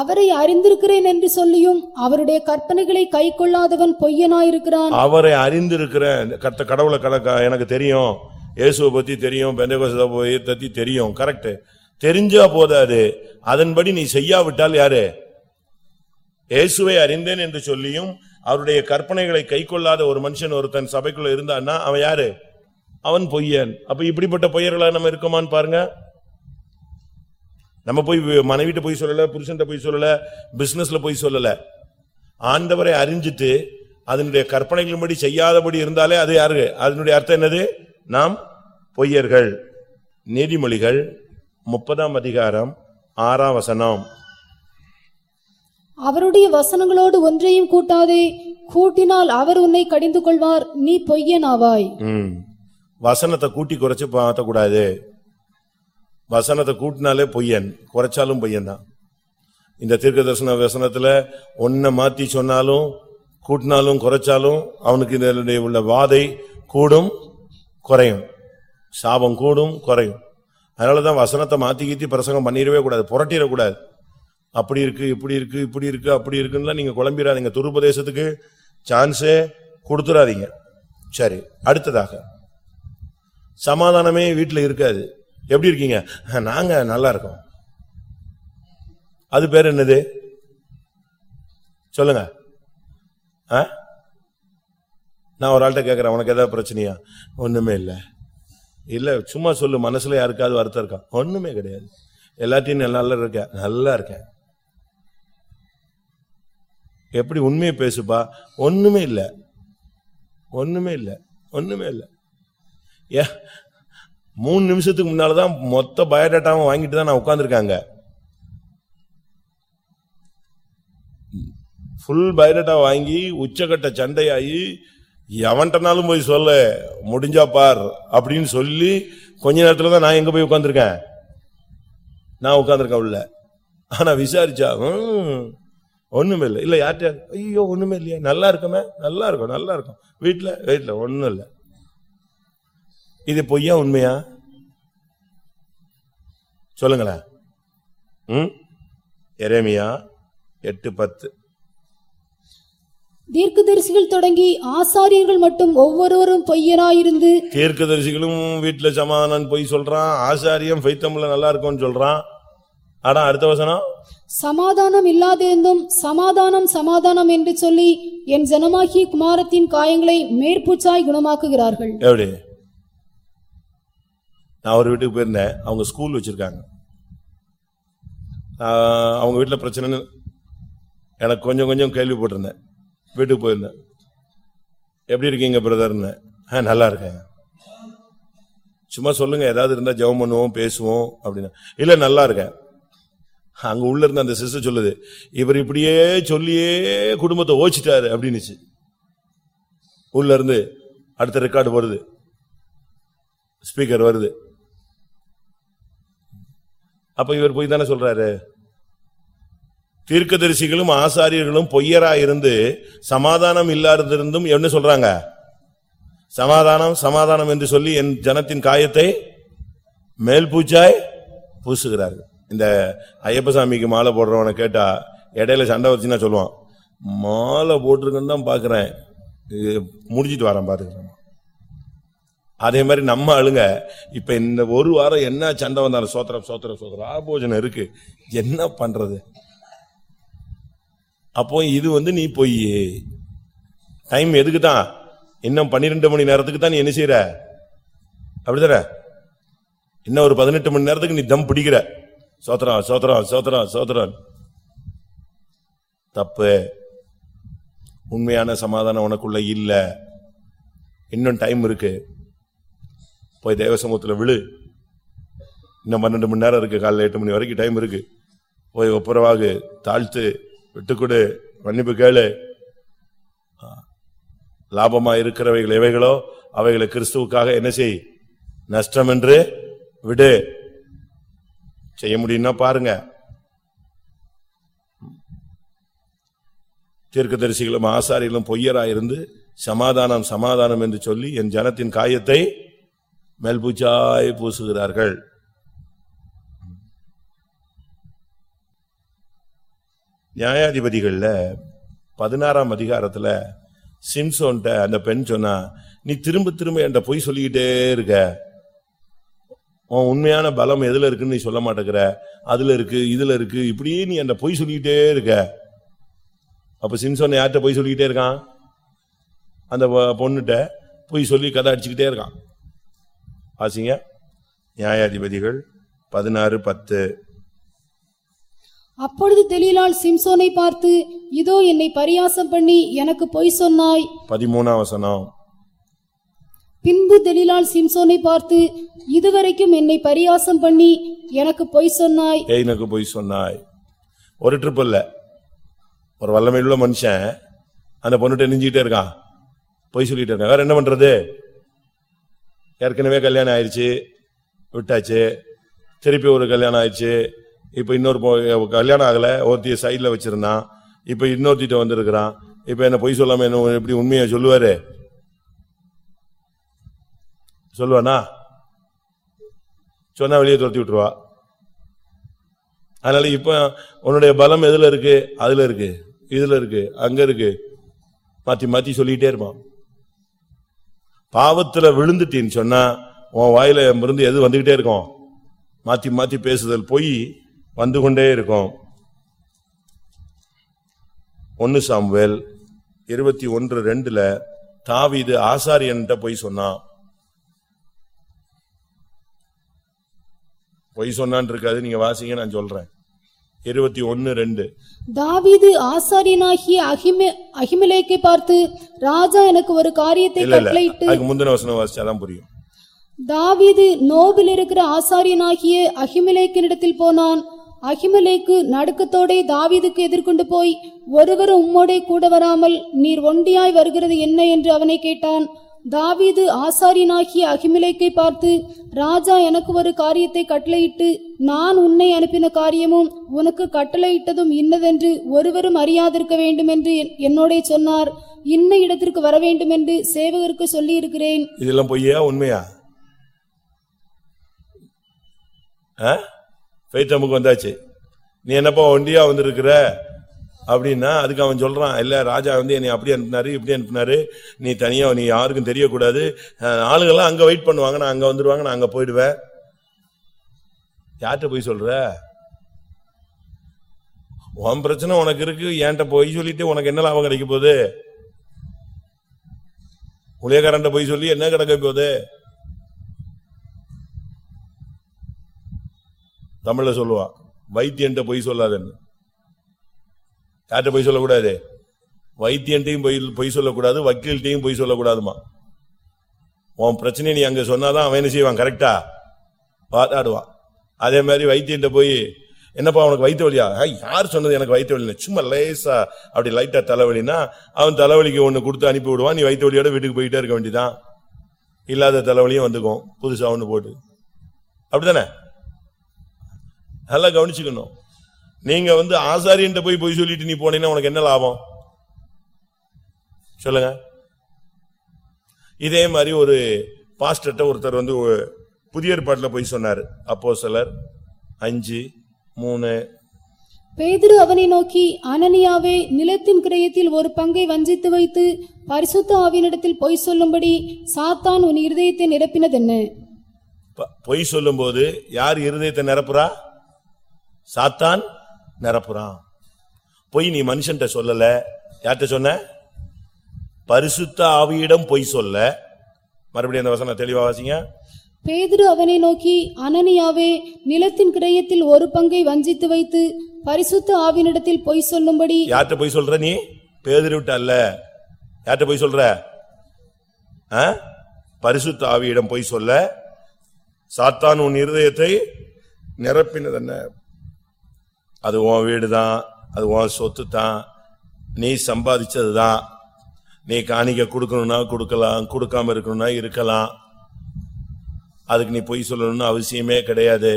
அவரை அறிந்திருக்கிறேன் என்று சொல்லியும் அவருடைய கற்பனைகளை கைக்கொள்ளாதவன் பொய்யனாயிருக்கிறான். அவரை அறிந்திருக்கிற கர்த்த கடவுளை கடக்க எனக்கு தெரியும். இயேசுவை பத்தி தெரியும் பெந்தகோஸ்த பத்தி தெரியும். கரெக்ட் தெரிஞ்சா போதாது அதன்படி நீ செய்யாவிட்டால் யாரு? இயேசுவை அறிந்தேன் என்று சொல்லியும் அவருடைய கற்பனைகளை கைக்கொள்ளாத ஒரு மனுஷன் ஒருத்தன் சபைக்குள்ள இருந்தான்னா அவன் யாரு? அவன் பொய்யன். அப்ப இப்படிப்பட்ட பொய்யர்களா நம்ம இருக்கோமான்னு பாருங்க. நம்ம போய் மனைவிட்ட போய் சொல்லல புருஷன்கிட்ட போய் சொல்லல பிசினஸ்ல போய் சொல்லல. ஆண்டவரை அறிஞ்சிட்டு அதனுடைய கற்பனைகளின்படி செய்யாதபடி இருந்தாலே அது யாரு? அதனுடைய அர்த்தம் என்னது? நாம் பொய்யர்கள். நீதிமொழிகள் முப்பதாம் அதிகாரம் ஆறாம் வசனம். அவருடைய வசனங்களோடு ஒன்றையும் கூட்டாதே. கூட்டினால் அவர் உன்னை கடிந்து கொள்வார். நீ பொய்யனாவாய் ம். வசனத்தை கூட்டி குறைச்சு மாற்றக்கூடாது வசனத்தை கூட்டினாலே பொய்யன். குறைச்சாலும் பொய்யன் தான். இந்த தீர்க்க தரிசன வசனத்துல ஒன்ன மாத்தி சொன்னாலும் கூட்டினாலும் குறைச்சாலும் அவனுக்கு இதனுடைய உள்ள வாதை கூடும் குறையும். சாபம் கூடும் குறையும். அதனாலதான் வசனத்தை மாத்தி கீத்தி பிரசங்கம் பண்ணிடவே கூடாது. புரட்டிடக்கூடாது. அப்படி இருக்கு இப்படி இருக்கு இப்படி இருக்கு அப்படி இருக்குன்னு நீங்க குழம்பிடாதீங்க துருபதேசத்துக்கு சான்ஸே கொடுத்துறாதீங்க. சரி அடுத்ததாக. சமாதானமே வீட்டில் இருக்காது. எப்படி இருக்கீங்க? நாங்க நல்லா இருக்கோம். அது பேர் என்னது? சொல்லுங்க. ஆ? நான் ஒரு ஆள்கிட்ட கேட்கறேன் உனக்கு ஏதாவது பிரச்சனையா? ஒண்ணுமே இல்லை. இல்ல சும்மா சொல்லு. மனசுல யாருக்காவது வருத்தம் இருக்கா? ஒண்ணுமே கிடையாது. எல்லாத்தையும் நல்லா இருக்கேன். நல்லா இருக்கேன். எப்படி உண்மையை பேசுப்பா? ஒண்ணுமே இல்லை. ஒண்ணுமே இல்லை. ஒண்ணுமே இல்லை. ஏ மூணு நிமிஷத்துக்கு முன்னாலதான் மொத்த பயோடேட்டாவும் வாங்கிட்டு தான் நான் உட்காந்துருக்காங்க ஃபுல் பயோடேட்டா வாங்கி உச்சக்கட்ட சண்டையாகி எவன்ட்டனாலும் போய் சொல்ல முடிஞ்சா பார் அப்படின்னு சொல்லி கொஞ்ச நேரத்தில் தான் நான் எங்கே போய் உட்காந்துருக்கேன் நான் உட்காந்துருக்கேன் உள்ள. ஆனால் விசாரிச்சா "ம், ஒண்ணுமே இல்லை இல்ல யார்கிட்ட? ஐயோ ஒண்ணுமே இல்லையா நல்லா இருக்குமே? நல்லா இருக்கும் நல்லா இருக்கும். வீட்டுல வீட்டுல ஒண்ணும் இல்ல இது பொய்யா உண்மையா? சொல்லுங்களேன் ம்? எரேமியா எட்டு பத்து. தீர்க்கதரிசிகள் தொடங்கி ஆசாரியர்கள் மட்டும் ஒவ்வொருவரும் பொய்யனாயிருந்து தீர்க்கதரிசிகளும் வீட்டுல சமாதானம் போய் சொல்றான். ஆசாரியம் ஃபைத்தம்ல நல்லா இருக்கும்னு சொல்றான். ஆனா அடுத்த வசனம். சமாதானம் இல்லாதிருந்தும் சமாதானம் சமாதானம் என்று சொல்லி என் ஜனமாகிய குமாரத்தின் காயங்களை மேற்பூச்சாய் குணமாக்குகிறார்கள். எப்படி? நான் ஒரு வீட்டுக்கு போயிருந்தேன். அவங்க ஸ்கூல் வச்சிருக்காங்க. அவங்க வீட்டுல பிரச்சனைன்னு எனக்கு கொஞ்சம் கொஞ்சம் கேள்விப்பட்டிருந்தேன் வீட்டுக்கு போயிருந்தேன். எப்படி இருக்கீங்க பிரதர்னு? ஆ நல்லா இருக்கேன். சும்மா சொல்லுங்க. ஏதாவது இருந்தா ஜெபம் பண்ணுவோம் பேசுவோம் அப்படின்னா. இல்ல நல்லா இருக்கேன். அங்க உள்ள இருந்த அந்த சிஸ்டர் சொல்லுது இவர் இப்படியே சொல்லியே குடும்பத்தை ஓச்சிட்டாரு அப்படின்னுச்சு. உள்ள இருந்து அடுத்த ரெக்கார்டு வருது. ஸ்பீக்கர் வருது. அப்ப இவர் போய் தானே சொல்றாரு? தீர்க்கதரிசிகளும் ஆசாரியர்களும் பொய்யரா இருந்து சமாதானம் இல்லாதிருந்தும் என்ன சொல்றாங்க? சமாதானம் சமாதானம் என்று சொல்லி என் ஜனத்தின் காயத்தை மேல் பூச்சாய் பூசுகிறார்கள். இந்த ஐயப்பசாமிக்கு மாலை போடுறவனை கேட்டா இடையில சண்டை வச்சுன்னா சொல்லுவான் மாலை போட்டிருக்குன்னு தான் பாக்குறேன். இது முடிச்சிட்டு வரேன் பாத்துக்கிறேன். அதே மாதிரி நம்ம ஆளுங்க இப்ப இந்த ஒரு வாரம் என்ன சண்டை வந்தாலும் சோத்திரம் சோத்திரம் சோத்திரம் ஆபோஜனம் இருக்கு. என்ன பண்றது? அப்போ இது வந்து நீ போய் டைம் எதுக்கு தான்? இன்னும் பன்னிரெண்டு மணி நேரத்துக்கு தான் நீ என்ன செய்யற அப்படிதானே? இன்னும் ஒரு பதினெட்டு மணி நேரத்துக்கு நீ தம் பிடிக்கிற. சோத்ரான் சோத்ரான் சோத்ரான் சோத்ரான் தப்பு. உண்மையான சமாதானம் உனக்குள்ள இல்லை. இன்னும் டைம் இருக்கு. போய் தேவசமூகத்தில் விழு. இன்னும் பன்னெண்டு மணி நேரம் இருக்கு. காலைல எட்டு மணி வரைக்கும் டைம் இருக்கு. போய் ஒப்புரவாகு. தாழ்த்து விட்டுக்கொடு. மன்னிப்பு கேளு. லாபமா இருக்கிறவைகள் எவைகளோ அவைகளை கிறிஸ்துவுக்காக என்ன செய்? நஷ்டம் என்று விடு. செய்ய முடியும்னா பாருங்க. தீர்க்கதரிசிகளும் ஆசாரிகளும் பொய்யராயிருந்து சமாதானம் சமாதானம் என்று சொல்லி என் ஜனத்தின் காயத்தை மெல்பூச்சாய் பூசுகிறார்கள். நியாயாதிபதிகள்ல பதினாறாம் அதிகாரத்துல சிம்சோன்ட்ட அந்த பெண் சொன்னா நீ திரும்ப திரும்ப என்கிட்ட பொய் சொல்லிக்கிட்டே இருக்க. உன் உண்மையான பலம் எதுல இருக்குன்னு நீ சொல்ல மாட்டேங்கிற. அதுல இருக்கு இதுல இருக்கு. இப்படியே நீ அந்த பொய் சொல்லிக்கிட்டே இருக்க. அப்ப சிம்சோன் யார்கிட்ட பொய் சொல்லிக்கிட்டே இருக்கான்? அந்த பொ- பொண்ணுட்ட பொய் சொல்லி கதை அடிச்சுக்கிட்டே இருக்கான். வாசிங்க நியாயாதிபதிகள் பதினாறு பத்து. அப்பொழுது தெலீலாள் சிம்சோனை பார்த்து இதோ என்னை பரியாசம் பண்ணி எனக்கு பொய் சொன்னாய். பதிமூணாம் வசனம். பின்பு தெலிலால் சிம்சோனை பார்த்து இதுவரைக்கும் என்னை பரியாசம் பண்ணி எனக்கு பொய் சொன்னாய். எனக்கு பொய் சொன்னாய். ஒரு ட்ரிப் இல்ல. ஒரு வல்லமையுள்ள மனுஷன் அந்த பொண்ணுகிட்ட நெஞ்சுக்கிட்டே இருக்கான். பொய் சொல்லிட்டு இருக்கான். வேற என்ன பண்றது? ஏற்கனவே கல்யாணம் ஆயிடுச்சு விட்டாச்சு. திருப்பி ஒரு கல்யாணம் ஆயிடுச்சு இப்போ இன்னொரு பொ- கல்யாணம் ஆகலை ஒருத்திய சைடில் வச்சிருந்தான். இப்போ இன்னொருத்திட்ட வந்திருக்கிறான். இப்போ என்ன பொய் சொல்லாமல் என்ன எப்படி உண்மையை சொல்லுவாரு? சொல்லுவானா? சொன்னா வெளியே துரத்தி விட்டுருவா. அதனால இப்ப உன்னுடைய பலம் எதுல இருக்கு? அதுல இருக்கு. இதுல இருக்கு. அங்க இருக்கு. மாத்தி மாத்தி சொல்லிட்டே இருப்பான். பாவத்துல விழுந்துட்டீன்னு சொன்னா உன் வாயில இருந்து எது வந்துகிட்டே இருக்கும்? மாத்தி மாத்தி பேசுதல் போய் வந்து கொண்டே இருக்கும். ஒன்னு சாம்வேல் இருபத்தி ஒன்று ரெண்டுல தாவீது ஆசாரியன்ட்ட போய் சொன்னான். பொய் சொன்னான் இருக்காது நீங்க வாசிங்க நான் சொல்றேன். இருபத்தி ஒன்னு ரெண்டு. தாவீது ஆசாரியனாகிய அகிமே அகிமிலேக்கை பார்த்து ராஜா எனக்கு ஒரு காரியத்தை இல்ல இல்ல கட்டளையிட்டு அதுக்கு முந்தின வசனம் வாசிச்சாதான் புரியும். தாவீது நோபில் இருக்கிற ஆசாரியனாகிய அகிமிலேக்கினிடத்தில் போனான். அகிமலேக்கு நடுக்கத்தோடே தாவீதுக்கு எதிர்கொண்டு போய் ஒருவரும் உம்மோடே கூட வராமல் நீர் ஒண்டியாய் வருகிறது என்ன? என்று அவனை கேட்டான். தாவீது ஆசாரியனாகிய அகிமிலேக்கை பார்த்து ராஜா எனக்கு ஒரு காரியத்தை கட்டளையிட்டு நான் உன்னை அனுப்பின காரியமும் உனக்கு கட்டளையிட்டதும் இன்னதென்று ஒருவரும் அறியாதிருக்க வேண்டும் என்று என்- சொன்னார். இன்ன இடத்திற்கு வர வேண்டும் என்று சேவகருக்கு சொல்லியிருக்கிறேன். இதெல்லாம் பொய்யா உண்மையா? ஃபெய்த்தமுக்கு வந்தாச்சு. நீ என்னப்பா ஒண்டியா வந்திருக்கிற? அப்படின்னா அதுக்கு அவன் சொல்றான் இல்ல ராஜா வந்து என்னை அப்படி அனுப்பினாரு இப்படி அனுப்பினாரு. நீ தனியா நீ யாருக்கும் தெரியக்கூடாது. அஹ், ஆளுங்கெல்லாம் அங்க வெயிட் பண்ணுவாங்க. நான் அங்க வந்துருவாங்க நான் அங்க போயிடுவேன். யார்கிட்ட போய் சொல்ற? உன் பிரச்சனை உனக்கு இருக்கு. என்கிட்ட போய் சொல்லிட்டு உனக்கு என்ன லாபம் கிடைக்க போகுது? உலகரண்ட போய் சொல்லி என்ன கிடைக்க போகுது? தமிழ்ல சொல்லுவான் வைத்தியன்ட்ட பொய் சொல்லாதன்னு. யார்கிட்ட பொய் சொல்லக்கூடாது? வைத்தியன்ட்டையும் பொய் பொய் சொல்லக்கூடாது வக்கீல்கிட்டையும் பொய் சொல்லக்கூடாதுமா. உன் பிரச்சனையை நீ அங்க சொன்னாதான் அவன் என்ன செய்வான்? கரெக்டா வாதாடுவான் அதே மாதிரி வைத்தியன்ட்ட போய் என்னப்பா உனக்கு வைத்த வழியா யார் சொன்னது எனக்கு வைத்த வழி சும்மா லேசா அப்படி லைட்டா தலைவலினா அவன் தலைவலிக்கு ஒண்ணு கொடுத்து அனுப்பி விடுவான். நீ வைத்த வலியோட வீட்டுக்கு போயிட்டே இருக்க வேண்டியதான் இல்லாத தலைவலியும் வந்துக்கும். புதுசா ஒன்று போட்டு. அப்படித்தானே? நல்லா கவனிச்சுக்கணும். நீங்க வந்து ஆசாரியன்ட்ட போய் போய் சொல்லிட்டு நீ போனீங்கன்னா உனக்கு என்ன லாபம்? சொல்லுங்க. இதே மாதிரி ஒரு பாஸ்டர்ட்ட ஒருத்தர் வந்து புதிய ஏற்பாட்டில் போய் சொன்னாரு. அப்போ சிலர் அஞ்சு மூணு. பேதுரு அவனை நோக்கி அனனியாவே நிலத்தின் கிரயத்தில் ஒரு பங்கை வஞ்சித்து வைத்து பரிசுத்த ஆவியினிடத்தில் பொய் சொல்லும்படி சாத்தான் உன் இருதயத்தை நிரப்பினதென்ன? ப- பொய் சொல்லும்போது யார் இருதயத்தை நிரப்புறா? சாத்தான்? நிரப்புறான் பொய் நீ மனுஷன்ட்ட சொல்லல. யார்கிட்ட சொன்ன? பரிசுத்த ஆவியிடம் பொய் சொல்ல. மறுபடியும் அந்த வசனம் தெளிவா வாசிங்க. பேதுரு அவனை நோக்கி அனனியாவே நிலத்தின் கிரயத்தில் ஒரு பங்கை வஞ்சித்து வைத்து பரிசுத்த ஆவியினிடத்தில் பொய் சொல்லும்படி. யார்கிட்ட போய் சொல்ற நீ? பேதுருவிட்ட அல்ல. யார்கிட்ட போய் சொல்ற? பரிசுத்த ஆவியிடம் போய் சொல்ல. சாத்தான் உன் இருதயத்தை நிரப்பினது என்ன அது உன் வீடு தான் அது உன் சொத்து தான் நீ சம்பாதிச்சது தான் நீ காணிக்க கொடுக்கணும்னா கொடுக்கலாம் கொடுக்காம இருக்கணும்னா இருக்கலாம். அதுக்கு நீ பொய் சொல்லணும்னு அவசியமே கிடையாது.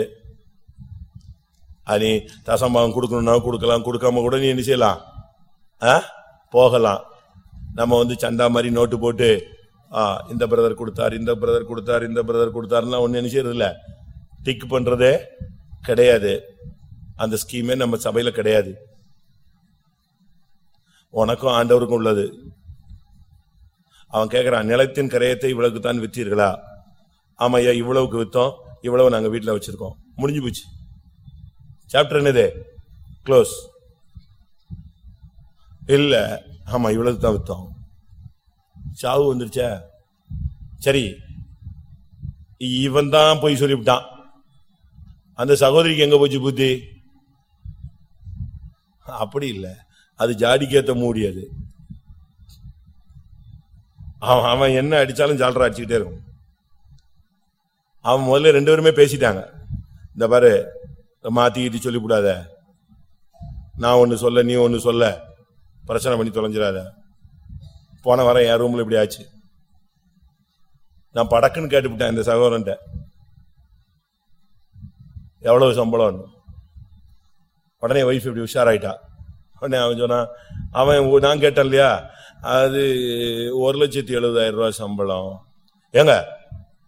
அது நீ தசம்பாகம் கொடுக்கணும்னா கொடுக்கலாம் கொடுக்காம கூட நீ என்ன செய்யலாம்? ஆ? போகலாம். நம்ம வந்து சந்தா மாதிரி நோட்டு போட்டு ஆ இந்த பிரதர் கொடுத்தார் இந்த பிரதர் கொடுத்தார் இந்த பிரதர் கொடுத்தாருன்னா ஒன்றும் என்ன செய்யறதில்ல? டிக் பண்றதே கிடையாது. அந்த ஸ்கீமே நம்ம சபையில கிடையாது. உனக்கும் ஆண்டவருக்கும் உள்ளது. அவன் கேக்குறான் நிலத்தின் கரையத்தை இவ்வளவுக்கு தான் வித்தீர்களா ஆமா ஐயா இவ்வளவுக்கு வித்தோம். இவ்வளவு நாங்க வீட்டுல வச்சிருக்கோம். முடிஞ்சு போச்சு. சாப்டர் என்னது? க்ளோஸ் இல்ல ஆமா இவ்வளவு தான் வித்தோம். சாவு வந்துருச்சா? சரி. இவன் தான் போய் சொல்லிவிட்டான். அந்த சகோதரிக்கு எங்க போச்சு புத்தி? அப்படி இல்லை. அது ஜாடிக்கேத்த மூடியது அவன் அவன் என்ன அடித்தாலும் ஜாலரா அடிச்சுக்கிட்டே இருக்கும். அவன் முதல்ல ரெண்டு பேருமே பேசிட்டாங்க. இந்த பாரு மாத்திக்கிட்டு சொல்லிவிடாத நான் ஒன்று சொல்ல நீ ஒன்று சொல்ல. பிரச்சனை பண்ணி தொலைஞ்சிடாத. போன வாரம் என் ரூமில் இப்படி ஆச்சு. நான் படக்குன்னு கேட்டுவிட்டேன் இந்த சகோதரன்ட்ட. எவ்வளவு சம்பளம் உடனே ஒய்ஃப் இப்படி உஷாராயிட்டா. உடனே அவன் சொன்னான் அவன் நான் கேட்டேன் இல்லையா? அது ஒரு லட்சத்தி எழுபதாயிரம் ரூபாய் சம்பளம். ஏங்க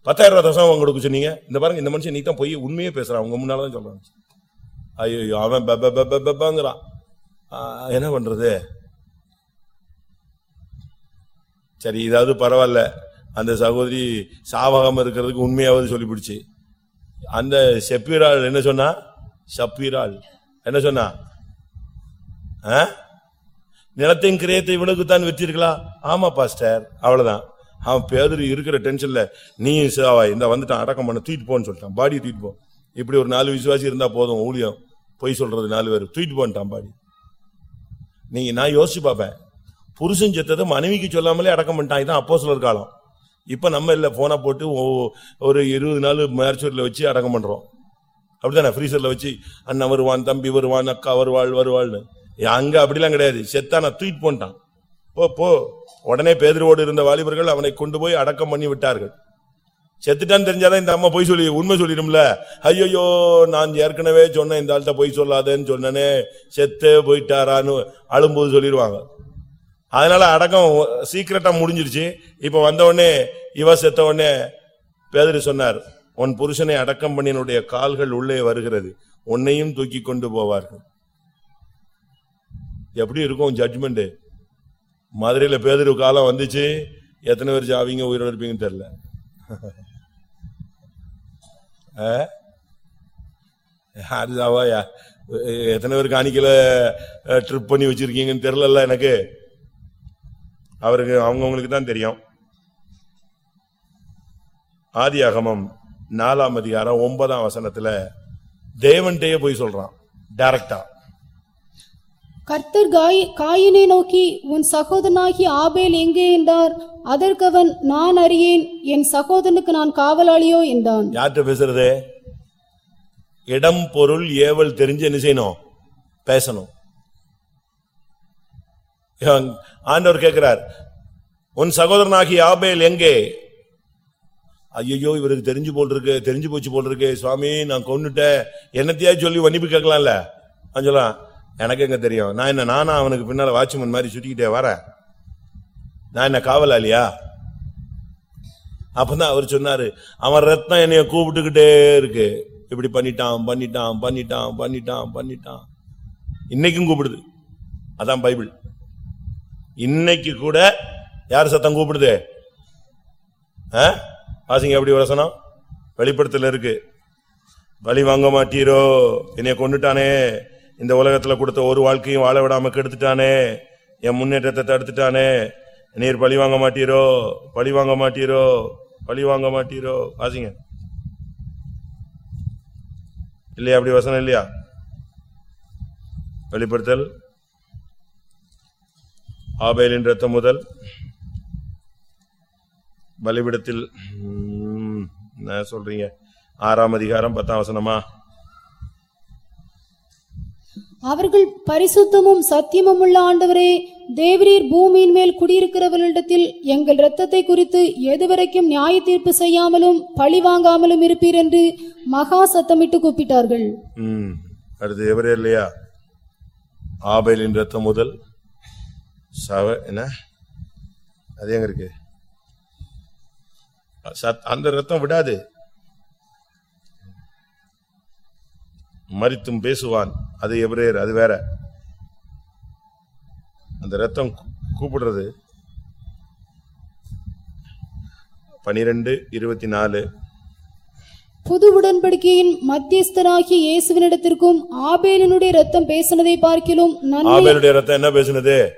பத்தாயிரம் ரூபாய் தசம் கொடுக்க சொன்னீங்க? இந்த பாருங்க இந்த மனுஷன் நீ தான் போய் உண்மையே பேசுறான். உங்க முன்னால தான் சொல்றான். ஐயோ அவன் பெ- பெ- பெ- பெப்பாங்கிறான் என்ன பண்றது? சரி இதாவது பரவாயில்ல. அந்த சகோதரி சாவகம் இருக்கிறதுக்கு உண்மையாவது சொல்லிவிடுச்சு அந்த செப்பீராள் என்ன சொன்னா? சப்பீராள் என்ன சொன்னா? ஆ? கிரியத்தை கிரயத்தை இவனுக்கு தான் விற்றீர்களா? ஆமா பாஸ்டர். அவ்வளவுதான். அவன் பேதர் இருக்கிற டென்ஷன்ல நீ சேவா இந்த வந்துட்டான் அடக்கம் பண்ண தூக்கிட்டு போன்னு சொல்லிட்டான். பாடியை தூக்கிட்டு போ. இப்படி ஒரு நாலு விசுவாசி இருந்தா போதும் ஊழியம். பொய் சொல்றது நாலு பேர். தூக்கிட்டு போன்ட்டான் பாடி. நீங்க நான் யோசிச்சு பார்ப்பேன். புருஷன் செத்ததை மனைவிக்கு சொல்லாமலே அடக்கம் பண்ணிட்டான். இதான் அப்போ காலம். இப்ப நம்ம இல்ல போனா போட்டு ஒரு இருபது நாள் மேர்ச்சூர்ல வச்சு அடக்கம் பண்றோம். அப்படிதானே? ஃப்ரீசர்ல வச்சு அண்ணன் வருவான் தம்பி வருவான் அக்கா வருவாள் வருவாள்னு. அங்க அப்படிலாம் கிடையாது. செத்தான தூக்கிட்டு போன்ட்டான். போ போ. உடனே பேதரோடு இருந்த வாலிபர்கள் அவனை கொண்டு போய் அடக்கம் பண்ணி விட்டார்கள். செத்துட்டான்னு தெரிஞ்சாதான் இந்த அம்மா போய் சொல்லி உண்மை சொல்லிடும்ல. ஐயோ நான் ஏற்கனவே சொன்னேன் இந்த ஆள்கிட்ட போய் சொல்லாதேன்னு சொன்னனே. செத்தே போயிட்டாரான்னு அழும்போது சொல்லிடுவாங்க. அதனால அடக்கம் சீக்கிரட்டா முடிஞ்சிருச்சு இப்ப வந்த உடனே இவ செத்த உடனே பேதரி சொன்னார் உன் புருஷனை அடக்கம் பண்ணினுடைய கால்கள் உள்ளே வருகிறது. உன்னையும் தூக்கி கொண்டு போவார்கள். எப்படி இருக்கும் ஜட்மெண்ட் மதுரையில பேதரு காலம் வந்துச்சு. எத்தனை பேர் ஜாவிங்க உயிரோடு இருப்பீங்கன்னு தெரியல. ஆ? யா- எத்தனை பேர் காணிக்கல ட்ரிப் பண்ணி வச்சிருக்கீங்கன்னு தெரியல எனக்கு. அவருக்கு அவங்கவுங்களுக்கு தான் தெரியும். ஆதி அகமம் நாலாம் அதிகாரம் ஒன்பதாம் வசனத்துல தேவன்கிட்டயே போய் சொல்றான் டைரக்டா கர்த்தர் காய்- காயினை நோக்கி உன் சகோதரனாகி ஆபேல் எங்கே? என்றார். அதற்கவன் நான் அறியேன் என் சகோதரனுக்கு நான் காவலாளியோ? என்றான். யார்கிட்ட பேசுறது? இடம் பொருள் ஏவல் தெரிஞ்சு என்ன செய்யணும்? பேசணும். ஆண்டவர் கேட்கிறார் உன் சகோதரனாகிய ஆபேல் எங்கே? ஐயோ இவருக்கு தெரிஞ்சு போல் இருக்கு தெரிஞ்சு போச்சு போல் இருக்கு சுவாமி நான் கொண்டுட்டேன் என்னத்தையா சொல்லி மன்னிப்பு கேட்கலாம்ல? அவன் சொல்லலாம் எனக்கு எங்க தெரியும்? நான் என்ன நானா அவனுக்கு பின்னால வாட்ச்மேன் மாதிரி சுட்டிக்கிட்டே வரேன்? நான் என்ன காவலாளியா? அப்பதான் அவர் சொன்னாரு அவன் ரத்தம் என்னைய கூப்பிட்டுக்கிட்டே இருக்கு. இப்படி பண்ணிட்டான் பண்ணிட்டான் பண்ணிட்டான் பண்ணிட்டான் பண்ணிட்டான். இன்னைக்கும் கூப்பிடுது. அதான் பைபிள். இன்னைக்கு கூட யார் சத்தம் கூப்பிடுது? ஆ? வாசிங்க எப்படி வசனம் வெளிப்படுத்தல இருக்கு. பலி வாங்க மாட்டீரோ. என்னைய கொண்டுட்டானே இந்த உலகத்துல கொடுத்த ஒரு வாழ்க்கையும் வாழ விடாம கெடுத்துட்டானே. என் முன்னேற்றத்தை தடுத்துட்டானே. நீர் பழி வாங்க மாட்டீரோ. பழி வாங்க மாட்டீரோ. பழி வாங்க மாட்டீரோ. வாசிங்க இல்லையா? அப்படி வசனம் இல்லையா? வெளிப்படுத்தல். ஆபேலின் ரத்தம் முதல். பலிபிடத்தில் என்ன சொல்றீங்க? ஆறாம் அதிகாரம் பத்தாம் வசனமா? அவர்கள் பரிசுத்தமும் சத்தியமும் உள்ள ஆண்டவரே தேவரீர் பூமியின் மேல் குடியிருக்கிறவர்களிடத்தில் எங்கள் இரத்தத்தை குறித்து எதுவரைக்கும் நியாய தீர்ப்பு செய்யாமலும் பழி வாங்காமலும் இருப்பீர் என்று மகா சத்தமிட்டு கூப்பிட்டார்கள். ம் அடுத்து எவரே இல்லையா? ஆபேலின் ரத்தம் முதல் சவ என்ன? அது எங்க இருக்கு? அந்த ரத்தம் விடாது. மரித்தும் பேசுவான். அது எபிரேயர் அது வேற. அந்த ரத்தம் கூப்பிடுறது. பனிரெண்டு இருபத்தி நாலு புது உடன்படிக்கையின் மத்தியஸ்தராகிய இயேசுவினிடத்திற்கும் ஆபேலினுடைய ரத்தம் பேசினதை பார்க்கிலும் ஆபேலுடைய ரத்தம் என்ன பேசுனது?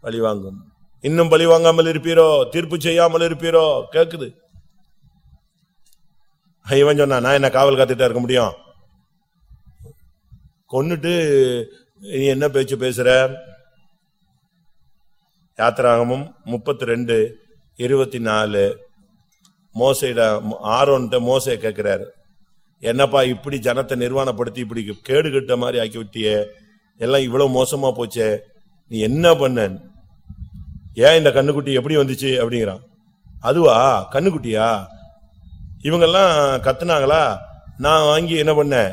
பழி வாங்கும் இன்னும் பழி வாங்காமல் இருப்பீரோ? தீர்ப்பு செய்யாமல் இருப்பீரோ? கேக்குது. இவன் சொன்னா நான் என்ன காவல் காத்துட்டா இருக்க முடியும்? கொன்னுட்டு நீ என்ன பேச்சு பேசுற? யாத்திராகமும் முப்பத்தி ரெண்டு இருபத்தி நாலு மோசையிட ஆரோன்ட்ட மோசையை கேட்கிறாரு என்னப்பா இப்படி ஜனத்தை நிர்வாணப்படுத்தி இப்படி கேடு கட்ட மாதிரி ஆக்கி விட்டிய? எல்லாம் இவ்வளவு மோசமா போச்சே. நீ என்ன பண்ண? ஏன் இந்த கண்ணுக்குட்டி எப்படி வந்துச்சு அப்படிங்கிறான். அதுவா கண்ணுக்குட்டியா? இவங்கெல்லாம் கத்துனாங்களா? நான் வாங்கி என்ன பண்ணேன்?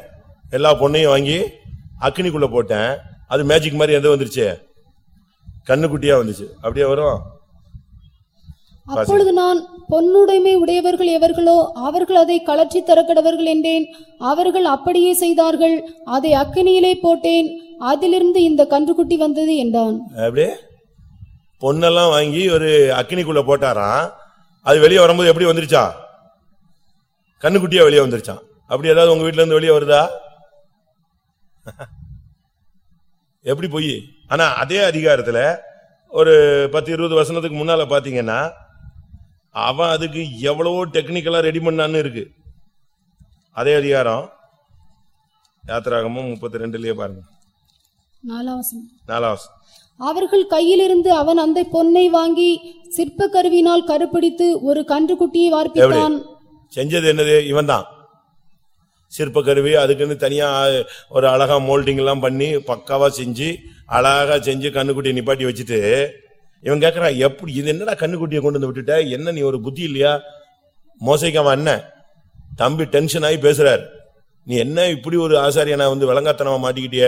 எல்லா பொண்ணையும் வாங்கி அக்கினிக்குள்ள போட்டேன். அது மேஜிக் மாதிரி எது வந்துருச்சு? கண்ணுக்குட்டியா வந்துச்சு. அப்படியே வரும். அப்பொழுது நான் பொன்னுடைமை உடையவர்கள் எவர்களோ அவர்கள் அதை கலற்றி தரக்கடவர்கள் என்றேன். அவர்கள் அப்படியே செய்தார்கள். அதை அக்கினியிலே போட்டேன். அதிலிருந்து இந்த கன்றுக்குட்டி வந்தது என்றான். அப்படியே? பொண்ணெல்லாம் வாங்கி ஒரு அக்கினிக்குள்ள போட்டாராம். அது வெளியே வரும்போது எப்படி வந்துருச்சா? கண்ணுக்குட்டியா வெளியே வந்துருச்சான் அப்படி ஏதாவது உங்க வீட்ல இருந்து வெளியே வருதா? எப்படி போய்? ஆனா அதே அதிகாரத்துல ஒரு பத்து இருபது வசனத்துக்கு முன்னால பாத்தீங்கன்னா அவன் அதுக்கு எவ்வளவோ டெக்னிக்கலா ரெடி பண்ணான்னு இருக்கு. அதே அதிகாரம். யாத்திராகமும் முப்பத்தி ரெண்டுலயே பாருங்க. நாலாம் வசனம். அவர்கள் கையிலிருந்து அவன் அந்த பொன்னை வாங்கி சிற்ப கருவினால் கருப்பிடித்து ஒரு கன்றுக்குட்டியை வார்ப்பித்தான். செஞ்சது என்னது? இவன் தான் சிற்ப கருவி அதுக்குன்னு தனியா ஒரு அழகா மோல்டிங் எல்லாம் பண்ணி பக்காவா செஞ்சு அழகா செஞ்சு கண்ணுக்குட்டியை நிப்பாட்டி வச்சுட்டு இவன் கேக்குறான் எப்படி இது என்னடா கண்ணுக்குட்டியை கொண்டு வந்து விட்டுட்ட? என்ன நீ ஒரு புத்தி இல்லையா? மோசைக்கு அவன் அண்ணன் தம்பி டென்ஷன் ஆகி பேசுறார். நீ என்ன இப்படி ஒரு ஆசாரியனை வந்து விளங்காத்தனமா மாட்டிக்கிட்டிய?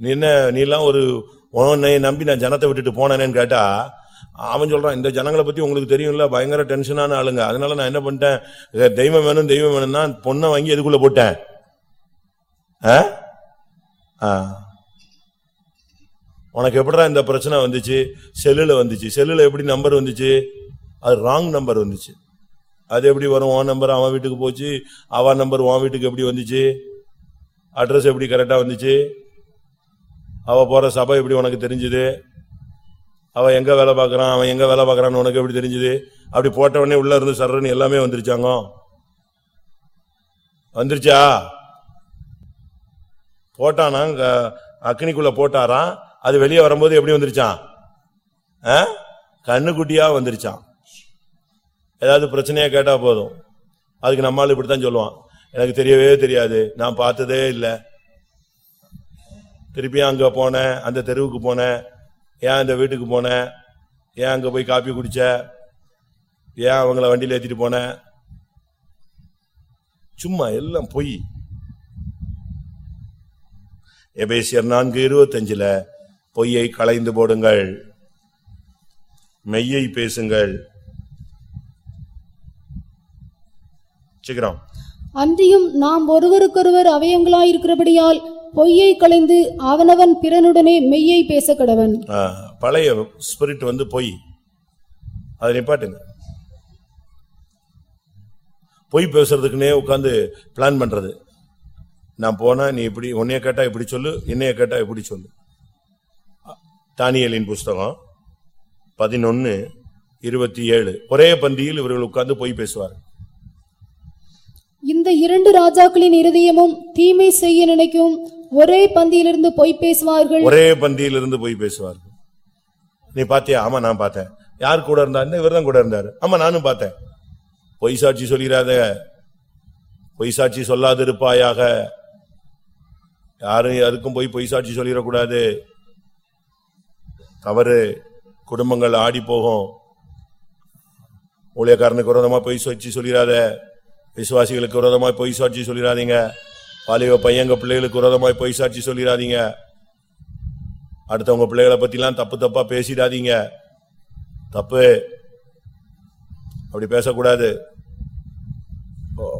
நீ என்ன நீ எல்லாம் ஒரு உன்னை நம்பி நான் ஜனத்தை விட்டுட்டு போனேன்னு கேட்டா அவன் சொல்றான் இந்த ஜனங்களை பத்தி உங்களுக்கு தெரியும்ல பயங்கர டென்ஷனான ஆளுங்க. அதனால நான் என்ன பண்ணிட்டேன்? தெய்வம் வேணும் தெய்வம் வேணும்னா பொண்ணை வாங்கி எதுக்குள்ள போட்டேன்? ஆ? ஆ. உனக்கு எப்படிடா இந்த பிரச்சனை வந்துச்சு? செல்லுல வந்துச்சு. செல்லுல எப்படி நம்பர் வந்துச்சு? அது ராங் நம்பர் வந்துச்சு. அது எப்படி வரும்? உன் நம்பர் அவன் வீட்டுக்கு போச்சு. அவன் நம்பர் உன் வீட்டுக்கு எப்படி வந்துச்சு? அட்ரஸ் எப்படி கரெக்டா வந்துச்சு? அவ போற சபை எப்படி உனக்கு தெரிஞ்சுது? அவ எங்க வேலை பார்க்கறான்? அவன் எங்க வேலை பார்க்கறான்னு உனக்கு எப்படி தெரிஞ்சுது? அப்படி போட்ட உடனே உள்ள இருந்து சர்றன்னு எல்லாமே வந்துருச்சாங்க வந்துருச்சா? போட்டானா? க- அக்கினிக்குள்ள போட்டாராம் அது வெளியே வரும்போது எப்படி வந்துருச்சான்? ஆ? கண்ணுக்குட்டியா வந்துருச்சான். ஏதாவது பிரச்சனையா கேட்டா போதும். அதுக்கு நம்மால் இப்படித்தான் சொல்லுவான். எனக்கு தெரியவே தெரியாது. நான் பார்த்ததே இல்லை. திருப்பியும் அங்க போனேன் அந்த தெருவுக்கு போனேன் ஏன் அந்த வீட்டுக்கு போனேன் ஏன் அங்க போய் காப்பி குடிச்ச ஏன் அவங்கள வண்டியில ஏத்திட்டு போனேன். சும்மா எல்லாம் பொய். எபேசியர் நான்கு இருபத்தஞ்சுல பொய்யை களைந்து போடுங்கள் மெய்யை பேசுங்கள். சீக்கிரம். அன்றியும் நாம் ஒருவருக்கொருவர் அவயங்களாயிருக்கிறபடியால் பொய்யை களைந்து அவனவன் பிறனுடனே மெய்யை பேசக்கடவன். ஆ, பழைய ஸ்பிரிட் வந்து பொய். அதை நிப்பாட்டுங்க. பொய் பேசுறதுக்குன்னே உட்கார்ந்து பிளான் பண்றது. நான் போனா நீ இப்படி உன்னைய கேட்டா இப்படி சொல்லு என்னைய கேட்டா இப்படி சொல்லு. தானியலின் புஸ்தகம் பதினொன்னு இருபத்தி ஏழு. ஒரே பந்தியில் இவர்கள் உட்கார்ந்து பொய் பேசுவார். இந்த இரண்டு ராஜாக்களின் இருதயமும் தீமை செய்ய நினைக்கும் ஒரே பந்தியிலிருந்து பொய் பேசுவார்கள். ஒரே பந்தியில் இருந்து பொய் பேசுவார்கள். நீ பாத்தியா? ஆமா நான் பார்த்தேன். யார் கூட இருந்தாரு இவர் தான் கூட இருந்தாரு. ஆமா நானும் பார்த்தேன். பொய் சாட்சி சொல்லிடாத பொய் சாட்சி சொல்லாது இருப்பாயாக யாரும் யாருக்கும் போய் பொய் சாட்சி சொல்லிடக்கூடாது. தவறு குடும்பங்கள் ஆடி போகும். ஊழியக்காரனுக்கு விரோதமா பொய் சாட்சி சொல்லிடாத விசுவாசிகளுக்கு விரோதமா பொய் சாட்சி சொல்லிடாதீங்க வாலிப பையங்க பிள்ளைகளுக்கு விரோதமாய் பொய் சாட்சி சொல்லிடாதீங்க. அடுத்தவங்க பிள்ளைகளை பத்திலாம் தப்பு தப்பா பேசிடாதீங்க. தப்பு. அப்படி பேசக்கூடாது.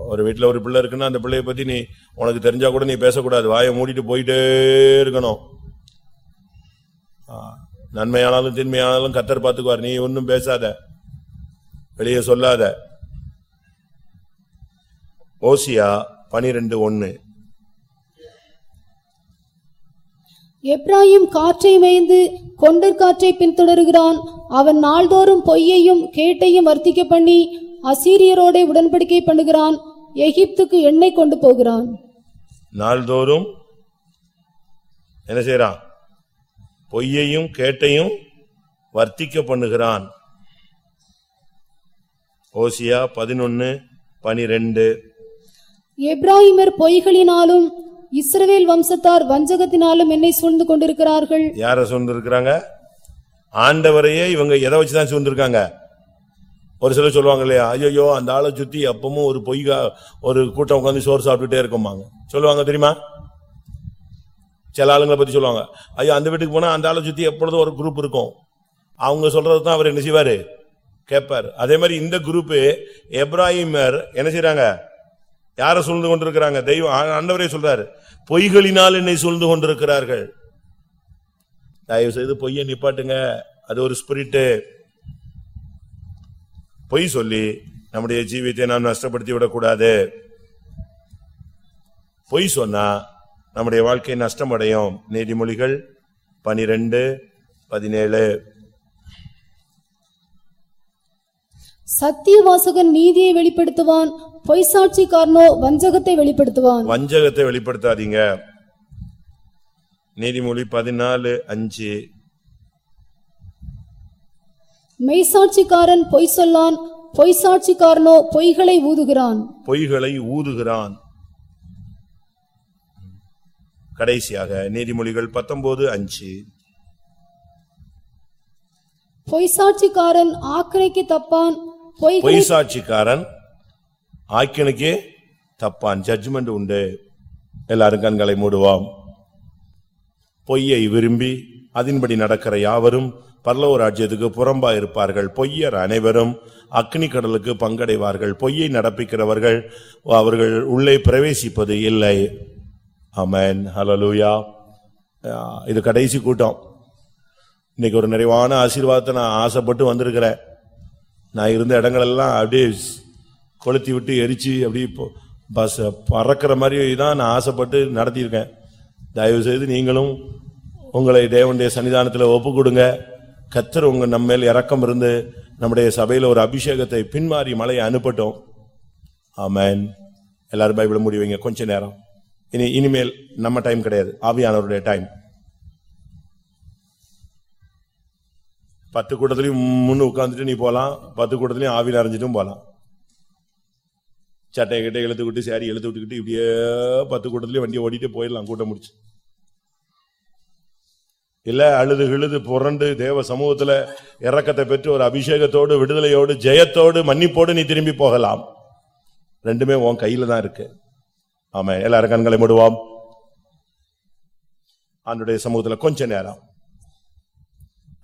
ஒரு வீட்டில் ஒரு பிள்ளை இருக்குன்னா அந்த பிள்ளைய பத்தி நீ உனக்கு தெரிஞ்சா கூட நீ பேசக்கூடாது. வாயை மூடிட்டு போயிட்டே இருக்கணும். நன்மையானாலும் தின்மையானாலும் கத்தர் பார்த்துக்குவார். நீ ஒன்றும் பேசாத. வெளியே சொல்லாத. ஓசியா பனிரெண்டு ஒன்று எப்ராயிம் காற்றை மேய்ந்து கொண்டற் காற்றை பின்தொடருகிறான். அவன் நாள்தோறும் பொய்யையும் கேட்டையும் வர்த்திக்க பண்ணி அசீரியரோடே உடன்படிக்கை பண்ணுகிறான். எகிப்துக்கு எண்ணெய் கொண்டு போகிறான். நாள்தோறும் என்ன செய்றான் பொய்யையும் கேட்டையும் வர்த்திக்க பண்ணுகிறான். ஓசியா பதினொன்னு பனிரெண்டு. எப்ராஹிமர் பொய்களினாலும் இஸ்ரவேல் வம்சத்தார் வஞ்சகத்தினாலும் என்னை சூழ்ந்து கொண்டிருக்கிறார்கள். யார சூழ்ந்திருக்கிறாங்க? ஆண்டவரையே இவங்க எதை வச்சுதான் சூழ்ந்திருக்காங்க? ஒரு சிலர் சொல்லுவாங்க இல்லையா? ஐயோ அந்த ஆளை சுத்தி அப்பவும் ஒரு பொய்கா ஒரு கூட்டம் உட்காந்து சோறு சாப்பிட்டுட்டே இருக்குமாங்க சொல்லுவாங்க தெரியுமா? சில ஆளுங்களை பத்தி சொல்லுவாங்க. ஐயோ அந்த வீட்டுக்கு போனா அந்த ஆளை சுத்தி எப்பொழுதும் ஒரு குரூப் இருக்கும். அவங்க சொல்றது தான் அவர் என்ன செய்வாரு? கேட்பார். அதே மாதிரி இந்த குரூப் எப்ராஹிமர் என்ன செய்யறாங்க யாரை சூழ்ந்து கொண்டிருக்கிறாங்க? தெய்வம் ஆ- ஆண்டவரே சொல்றாரு பொய்களினால் என்னை சூழ்ந்து கொண்டிருக்கிறார்கள். தயவு செய்து பொய்யை நிப்பாட்டுங்க. அது ஒரு ஸ்பிரிட்டு பொய் சொல்லி நம்முடைய ஜீவியத்தை நாம் நஷ்டப்படுத்தி விடக்கூடாது. பொய் சொன்னா நம்முடைய வாழ்க்கை நஷ்டமடையும். நீதிமொழிகள் பனிரெண்டு பதினேழு. சத்தியவாசகன் நீதியை வெளிப்படுத்துவான். பொய்சாட்சிக்காரனோ வஞ்சகத்தை வெளிப்படுத்துவான். வஞ்சகத்தை வெளிப்படுத்தாதீங்க. நீதிமொழி பதினாலு அஞ்சு. மெய்சாட்சிக்காரன் பொய் சொல்லான் பொய்சாட்சிக்காரனோ பொய்களை ஊதுகிறான். பொய்களை ஊதுகிறான். கடைசியாக நீதிமொழிகள் பத்தொன்பது அஞ்சு. பொய்சாட்சிக்காரன் ஆக்கினைக்கு தப்பான் பொய்களை பொய் சாட்சிக்காரன் ஆக்கினுக்கே தப்பான் ஜட்ஜ்மெண்ட் உண்டு. எல்லாரும் கண்களை மூடுவோம். பொய்யை விரும்பி அதன்படி நடக்கிற யாவரும் பரலோக ராஜ்யத்துக்கு புறம்பா இருப்பார்கள் பொய்யர் அனைவரும் அக்னி கடலுக்கு பங்கடைவார்கள். பொய்யை நடப்பிக்கிறவர்கள் அவர்கள் உள்ளே பிரவேசிப்பது இல்லை. அமேன் ஹலலூயா இது கடைசி கூட்டம். இன்னைக்கு ஒரு நிறைவான ஆசீர்வாதத்தை நான் ஆசைப்பட்டு வந்திருக்கிறேன். நான் இருந்த இடங்களெல்லாம் அப்படியே கொளுத்தி விட்டு எரிச்சு அப்படியே பஸ் பறக்கிற மாதிரி தான் நான் ஆசைப்பட்டு நடத்தியிருக்கேன். தயவு செய்து நீங்களும் உங்களை தேவனுடைய சன்னிதானத்தில் ஒப்பு கொடுங்க. கத்தர் உங்க நம்ம மேல் இறக்கம் இருந்து நம்முடைய சபையில் ஒரு அபிஷேகத்தை பின்மாறி மலையை அனுப்பட்டும். ஆமேன். எல்லாரும் பயப்பட முடிவீங்க வைங்க. கொஞ்ச நேரம். இனி இனிமேல் நம்ம டைம் கிடையாது. ஆவியானவருடைய டைம் பத்து கூட்டத்துலையும் முன்னு உட்காந்துட்டு நீ போகலாம் பத்து கூட்டத்துலையும் ஆவியில் அறிஞ்சிட்டும் போகலாம் சட்டையை கிட்ட இழுத்து விட்டு சாரி எழுத்து விட்டுக்கிட்டு இப்படியே பத்து கூட்டத்துலேயே வண்டியை ஓடிட்டு போயிடலாம் கூட்டம் முடிச்சு. இல்லை அழுது கிழுது புரண்டு தேவ சமூகத்தில் இறக்கத்தை பெற்று ஒரு அபிஷேகத்தோடு விடுதலையோடு ஜெயத்தோடு மன்னிப்போடு நீ திரும்பி போகலாம். ரெண்டுமே உன் கையில் தான் இருக்கு. ஆமாம் எல்லாரும் கண்களை மூடுவோம். ஆண்டுடைய சமூகத்தில் கொஞ்ச நேரம்.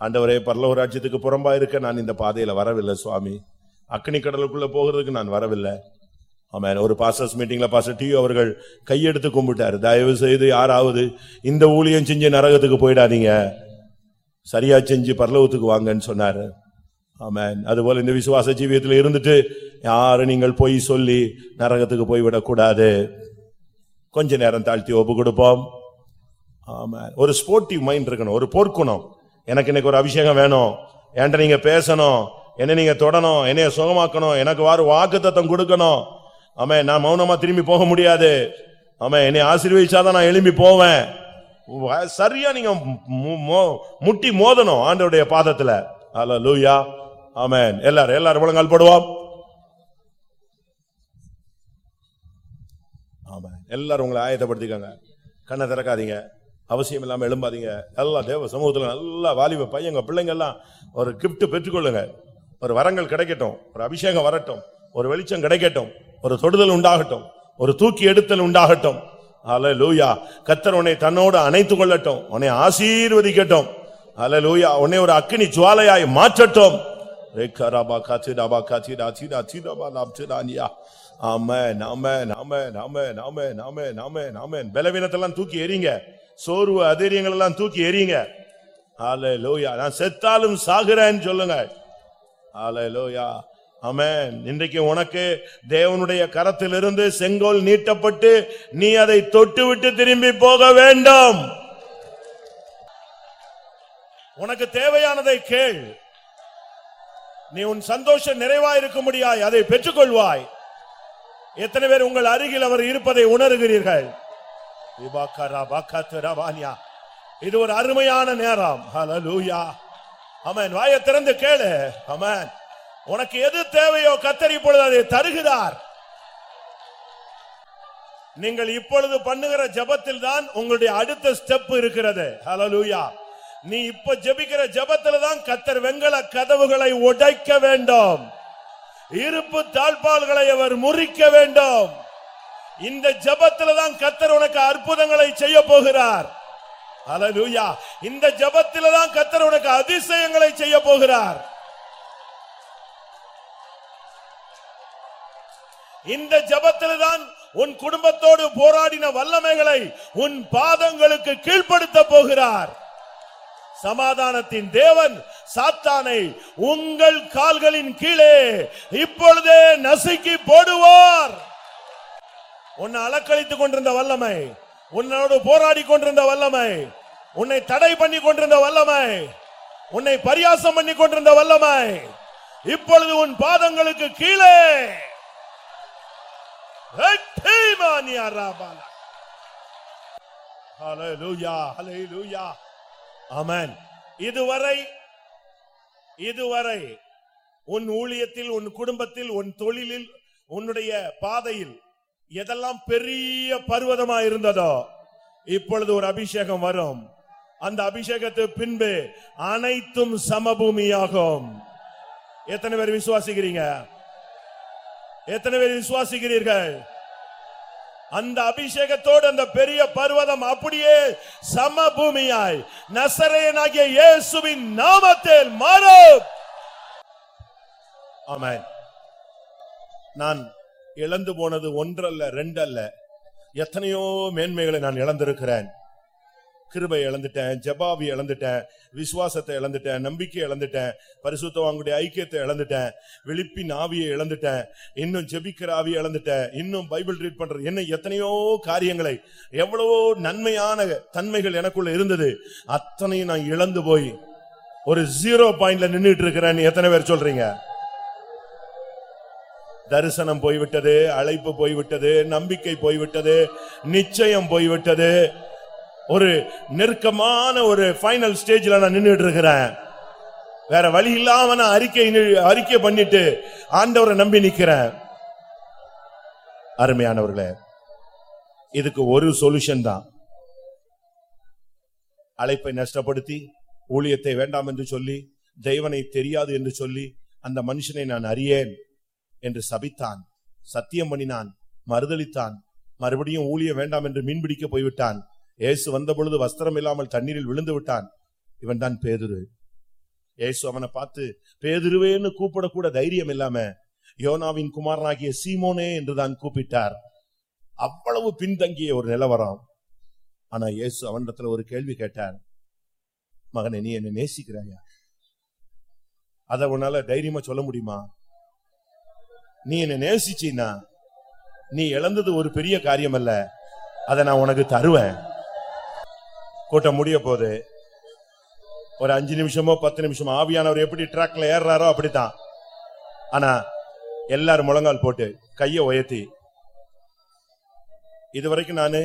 ஆண்டவரே பரலோக ராஜ்யத்துக்கு புறம்பா இருக்க நான் இந்த பாதையில் வரவில்லை சுவாமி. அக்னி கடலுக்குள்ளே போகிறதுக்கு நான் வரவில்லை. ஆமாம் ஒரு பாஸ்டர்ஸ் மீட்டிங்கில் பாஸ்டர் டியூ அவர்கள் கையெடுத்து கும்பிட்டாரு. தயவு செய்து யாராவது இந்த ஊழியம் செஞ்சு நரகத்துக்கு போயிடாதீங்க. சரியா செஞ்சு பரலவத்துக்கு வாங்கன்னு சொன்னார். ஆமாம் அதுபோல் இந்த விசுவாச ஜீவியத்தில் இருந்துட்டு யாரும் நீங்கள் போய் சொல்லி நரகத்துக்கு போய் விடக்கூடாது கொஞ்ச நேரம் தாழ்த்தி ஒப்பு கொடுப்போம். ஆமாம் ஒரு ஸ்போர்ட்டிவ் மைண்ட் இருக்கணும். ஒரு போர்க்குணம் எனக்கு இன்னைக்கு ஒரு அபிஷேகம் வேணும். என்கிட்ட நீங்கள் பேசணும். என்ன நீங்கள் தொடணும். என்னைய சுகமாக்கணும். எனக்கு வாரு வாக்குத்தத்தம் கொடுக்கணும். ஆமா நான் மௌனமா திரும்பி போக முடியாது. ஆமா என்னை ஆசீர்வதிச்சாதான் நான் எழும்பி போவேன். சரியா நீங்க முட்டி மோதணும் ஆண்டோடைய பாதத்துல. அல்ல லூயா ஆமேன் எல்லாரும் எல்லாரும் முழங்கால் போடுவோம். ஆமா எல்லாரும் உங்களை ஆயத்தப்படுத்திக்கோங்க. கண்ணை திறக்காதீங்க. அவசியம் இல்லாம எழும்பாதீங்க. எல்லாம் தேவ சமூகத்துல நல்லா வாலிப பையங்க பிள்ளைங்க எல்லாம் ஒரு கிஃப்ட் பெற்றுக்கொள்ளுங்க. ஒரு வரங்கள் கிடைக்கட்டும். ஒரு அபிஷேகம் வரட்டும். ஒரு வெளிச்சம் கிடைக்கட்டும் ஒரு தொடுதல் உண்டாகட்டும் ஒரு தூக்கி எடுத்தல் உண்டாகட்டும். அல லூயா கத்தர் உன்னை தன்னோடு அணைத்துக் கொள்ளட்டும் உன்னை ஆசீர்வதிக்கட்டும். அல லூயா உன்னை ஒரு அக்கினி ஜுவாலையாய் மாற்றட்டும். ரேக்கராபா காத்திடாபா காத்திடா சீடா சீடாபா நாம் சீடானியா ஆமென் ஆமென் ஆமென் ஆமென் ஆமென் ஆமென் ஆமென் பலவீனத்தெல்லாம் தூக்கி எறிங்க. சோர்வு அதிரியங்கள் எல்லாம் தூக்கி எறிங்க. லோயா நான் செத்தாலும் சாகுறேன்னு சொல்லுங்க. லோயா அமேன் இன்றைக்கு உனக்கு தேவனுடைய கரத்திலிருந்து செங்கோல் நீட்டப்பட்டு நீ அதை தொட்டுவிட்டு திரும்பி போக வேண்டும். உனக்கு தேவையானதை கேள். நீ உன் சந்தோஷம் நிறைவாய் இருக்க முடியாய் அதை பெற்றுக்கொள்வாய். எத்தனை பேர் உங்கள் அருகில் அவர் இருப்பதை உணர்கிறீர்கள்? இது ஒரு அருமையான நேரம். ஹalleluya. ஆமென். வாயை திறந்து கேளு. அமன் உனக்கு எது தேவையோ கத்தர் இப்பொழுது அதை தருகிறார். நீங்கள் இப்பொழுது பண்ணுகிற ஜெபத்தில் தான் உங்களுடைய அடுத்த ஸ்டெப் இருக்கிறது. ஹலலூயா நீ இப்ப ஜெபிக்கிற ஜெபத்துல தான் கத்தர் வெங்கல கதவுகளை உடைக்க வேண்டும். இருப்பு தாழ்பால்களை அவர் முறிக்க வேண்டும். இந்த ஜெபத்துல தான் கத்தர் உனக்கு அற்புதங்களை செய்ய போகிறார். அலலூயா இந்த ஜெபத்தில தான் கத்தர் உனக்கு அதிசயங்களை செய்ய போகிறார். இந்த ஜெபத்தில தான் உன் குடும்பத்தோடு போராடின வல்லமைகளை உன் பாதங்களுக்கு கீழ்ப்படுத்த போகிறார். சமாதானத்தின் தேவன் சாத்தானை உங்கள் கால்களின் கீழே இப்பொழுதே நசுக்கி போடுவார். உன்னை அலக்களித்துக் கொண்டிருந்த வல்லமை உன்னோடு போராடி கொண்டிருந்த வல்லமை உன்னை தடை பண்ணி கொண்டிருந்த வல்லமை உன்னை பரியாசம் பண்ணி கொண்டிருந்த வல்லமை இப்பொழுது உன் பாதங்களுக்கு கீழே. அமன் இதுவரை இதுவரை உன் ஊழியத்தில் உன் குடும்பத்தில் உன் தொழிலில் உன்னுடைய பாதையில் எதெல்லாம் பெரிய பர்வதமா இருந்ததோ இப்பொழுது ஒரு அபிஷேகம் வரும். அந்த அபிஷேகத்துக்கு பின்பு அனைத்தும் சமபூமியாகும். எத்தனை பேர் விசுவாசிக்கிறீங்க? எத்தனை பேர் விசுவாசிக்கிறீர்கள்? அந்த அபிஷேகத்தோடு அந்த பெரிய பர்வதம் அப்படியே சமபூமியாய் நசரேயனாகிய இயேசுவின் நாமத்தில் மாறும். ஆமென். நான் இழந்து போனது ஒன்றல்ல ரெண்டல்ல. எத்தனையோ மேன்மைகளை நான் இழந்திருக்கிறேன். கிருபை இழந்துட்டேன் ஜபாவி இழந்துட்டேன் விசுவாசத்தை இழந்துட்டேன் நம்பிக்கை இழந்துட்டேன் பரிசுத்தவாங்களுடைய ஐக்கியத்தை இழந்துட்டேன் விழிப்பின் ஆவியை இழந்துட்டேன் இன்னும் ஜெபிக்கிற ஆவியை இழந்துட்டேன் இன்னும் பைபிள் ரீட் பண்ற என்ன எத்தனையோ காரியங்களை எவ்வளவோ நன்மையான தன்மைகள் எனக்குள்ள இருந்தது அத்தனையும் நான் இழந்து போய் ஒரு ஜீரோ பாயிண்ட்ல நின்றுட்டு இருக்கிறேன் எத்தனை பேர் சொல்றீங்க? தரிசனம் போய்விட்டது அழைப்பு போய்விட்டது நம்பிக்கை போய்விட்டது நிச்சயம் போய்விட்டது. ஒரு நெருக்கமான ஒரு ஃபைனல் ஸ்டேஜ்ல நான் நின்றுட்டு இருக்கிறேன் வேற வழி இல்லாம நான் அறிக்கை அறிக்கை பண்ணிட்டு ஆண்டவரை நம்பி நிக்கிறேன். அருமையானவர்களே இதுக்கு ஒரு சொல்யூஷன் தான். அழைப்பை நஷ்டப்படுத்தி ஊழியத்தை வேண்டாம் என்று சொல்லி தெய்வனை தெரியாது என்று சொல்லி அந்த மனுஷனை நான் அறியேன் என்று சபித்தான் சத்தியம் பண்ணினான் மறுதளித்தான் மறுபடியும் ஊழியம் வேண்டாம் என்று மீன்பிடிக்க போய்விட்டான். இயேசு வந்த பொழுது வஸ்திரம் இல்லாமல் தண்ணீரில் விழுந்து விட்டான் இவன் தான் பேதுரு. இயேசு அவனை பார்த்து பேதுருவேன்னு கூப்பிடக்கூட தைரியம் இல்லாம யோனாவின் குமாரனாகிய சீமோனே என்றுதான் கூப்பிட்டார். அவ்வளவு பின்தங்கிய ஒரு நிலவரம். ஆனா இயேசு அவனிடத்துல ஒரு கேள்வி கேட்டார். மகனை நீ என்ன நேசிக்கிறாயா? அத உன்னால தைரியமா சொல்ல முடியுமா? நீ என்ன நேசிச்சீன்னா நீ இழந்தது ஒரு பெரிய காரியம் அல்ல அதை நான் உனக்கு தருவேன். கூட்டம் முடிய போகுது. ஒரு அஞ்சு நிமிஷமோ பத்து நிமிஷமோ ஆவியானவர் எப்படி ட்ராக்ல ஏறுறாரோ அப்படித்தான். ஆனா எல்லாரும் முழங்கால் போட்டு கைய உயர்த்தி இதுவரைக்கும் நான்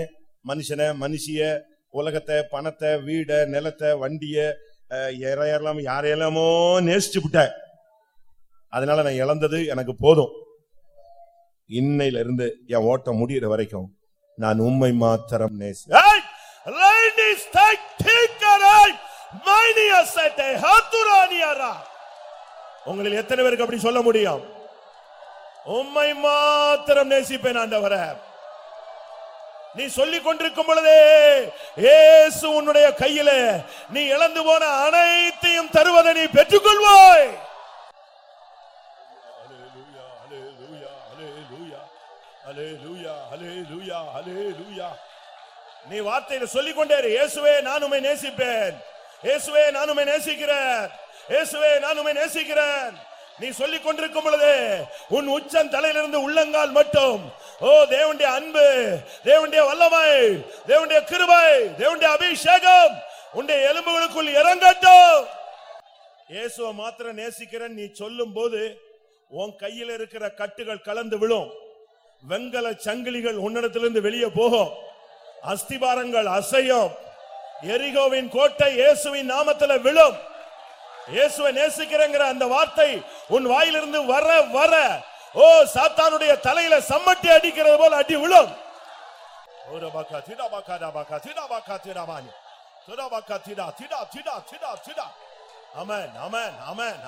மனுஷனை மனுஷிய உலகத்தை பணத்தை வீடை நிலத்தை வண்டிய அஹ், யாரையெல்லாம் யாரையெல்லாமோ நேசிச்சு விட்டேன் அதனால நான் இழந்தது எனக்கு போதும். இன்னையில இருந்து என் ஓட்டம் முடியிற வரைக்கும் நான் உண்மை மாத்திரம் நேசி ஏய்! Ladies, take தீக்கரை, மைனிய சட்டை, ஹத்துரானியரா. உங்களில் எத்தனை பேருக்கு அப்படி சொல்ல முடியும் உம்மை மாத்திரம் நேசிப்பேன் ஆண்டவரே நீ சொல்லிக் கொண்டிருக்கும் பொழுதே ஏசு உன்னுடைய கையில நீ இழந்து போன அனைத்தையும் தருவதை நீ பெற்றுக்கொள்வாய் Hallelujah, hallelujah, hallelujah, hallelujah, hallelujah, hallelujah. நீ வார்த்தையில சொல்லிக் கொண்டே இரு. இயேசுவே நான் நேசிப்பேன். இயேசுவே நான் நேசிக்கிறேன். இயேசுவே நான் நேசிக்கிறேன். நீ சொல்லிக் கொண்டிருக்கும் பொழுது உன் உச்சம் தலையிலிருந்து உள்ளங்கால் மட்டும். ஓ தேவனுடைய அன்பு தேவனுடைய வல்லமை தேவனுடைய கிருபை தேவனுடைய அபிஷேகம் உன்னுடைய எலும்புகளுக்குள் இறங்கட்டும். இயேசுவை மாத்திரம் நேசிக்கிறேன் நீ சொல்லும் போது உன் கையில் இருக்கிற கட்டுகள் கலந்து விழும். வெங்கல சங்கிலிகள் உன்னிடத்திலிருந்து வெளியே போகும். அஸ்திபாரங்கள் அசையும். எரிகோவின் கோட்டை இயேசுவின் நாமத்துல விழும். இயேசுவை நேசிக்கிறேங்கிற அந்த வார்த்தை உன் வாயிலிருந்து வர வர. ஓ சாத்தானுடைய தலையில சம்மட்டி அடிக்கிறது போல அடி விழும். ஓரபாக்கா, திடாபாக்கா, டாபாக்கா, திடாபாக்கா, திடாபானி. திடாபாக்கா, திடா, திடா, திடா, திடா, திடா. அமன் அமன்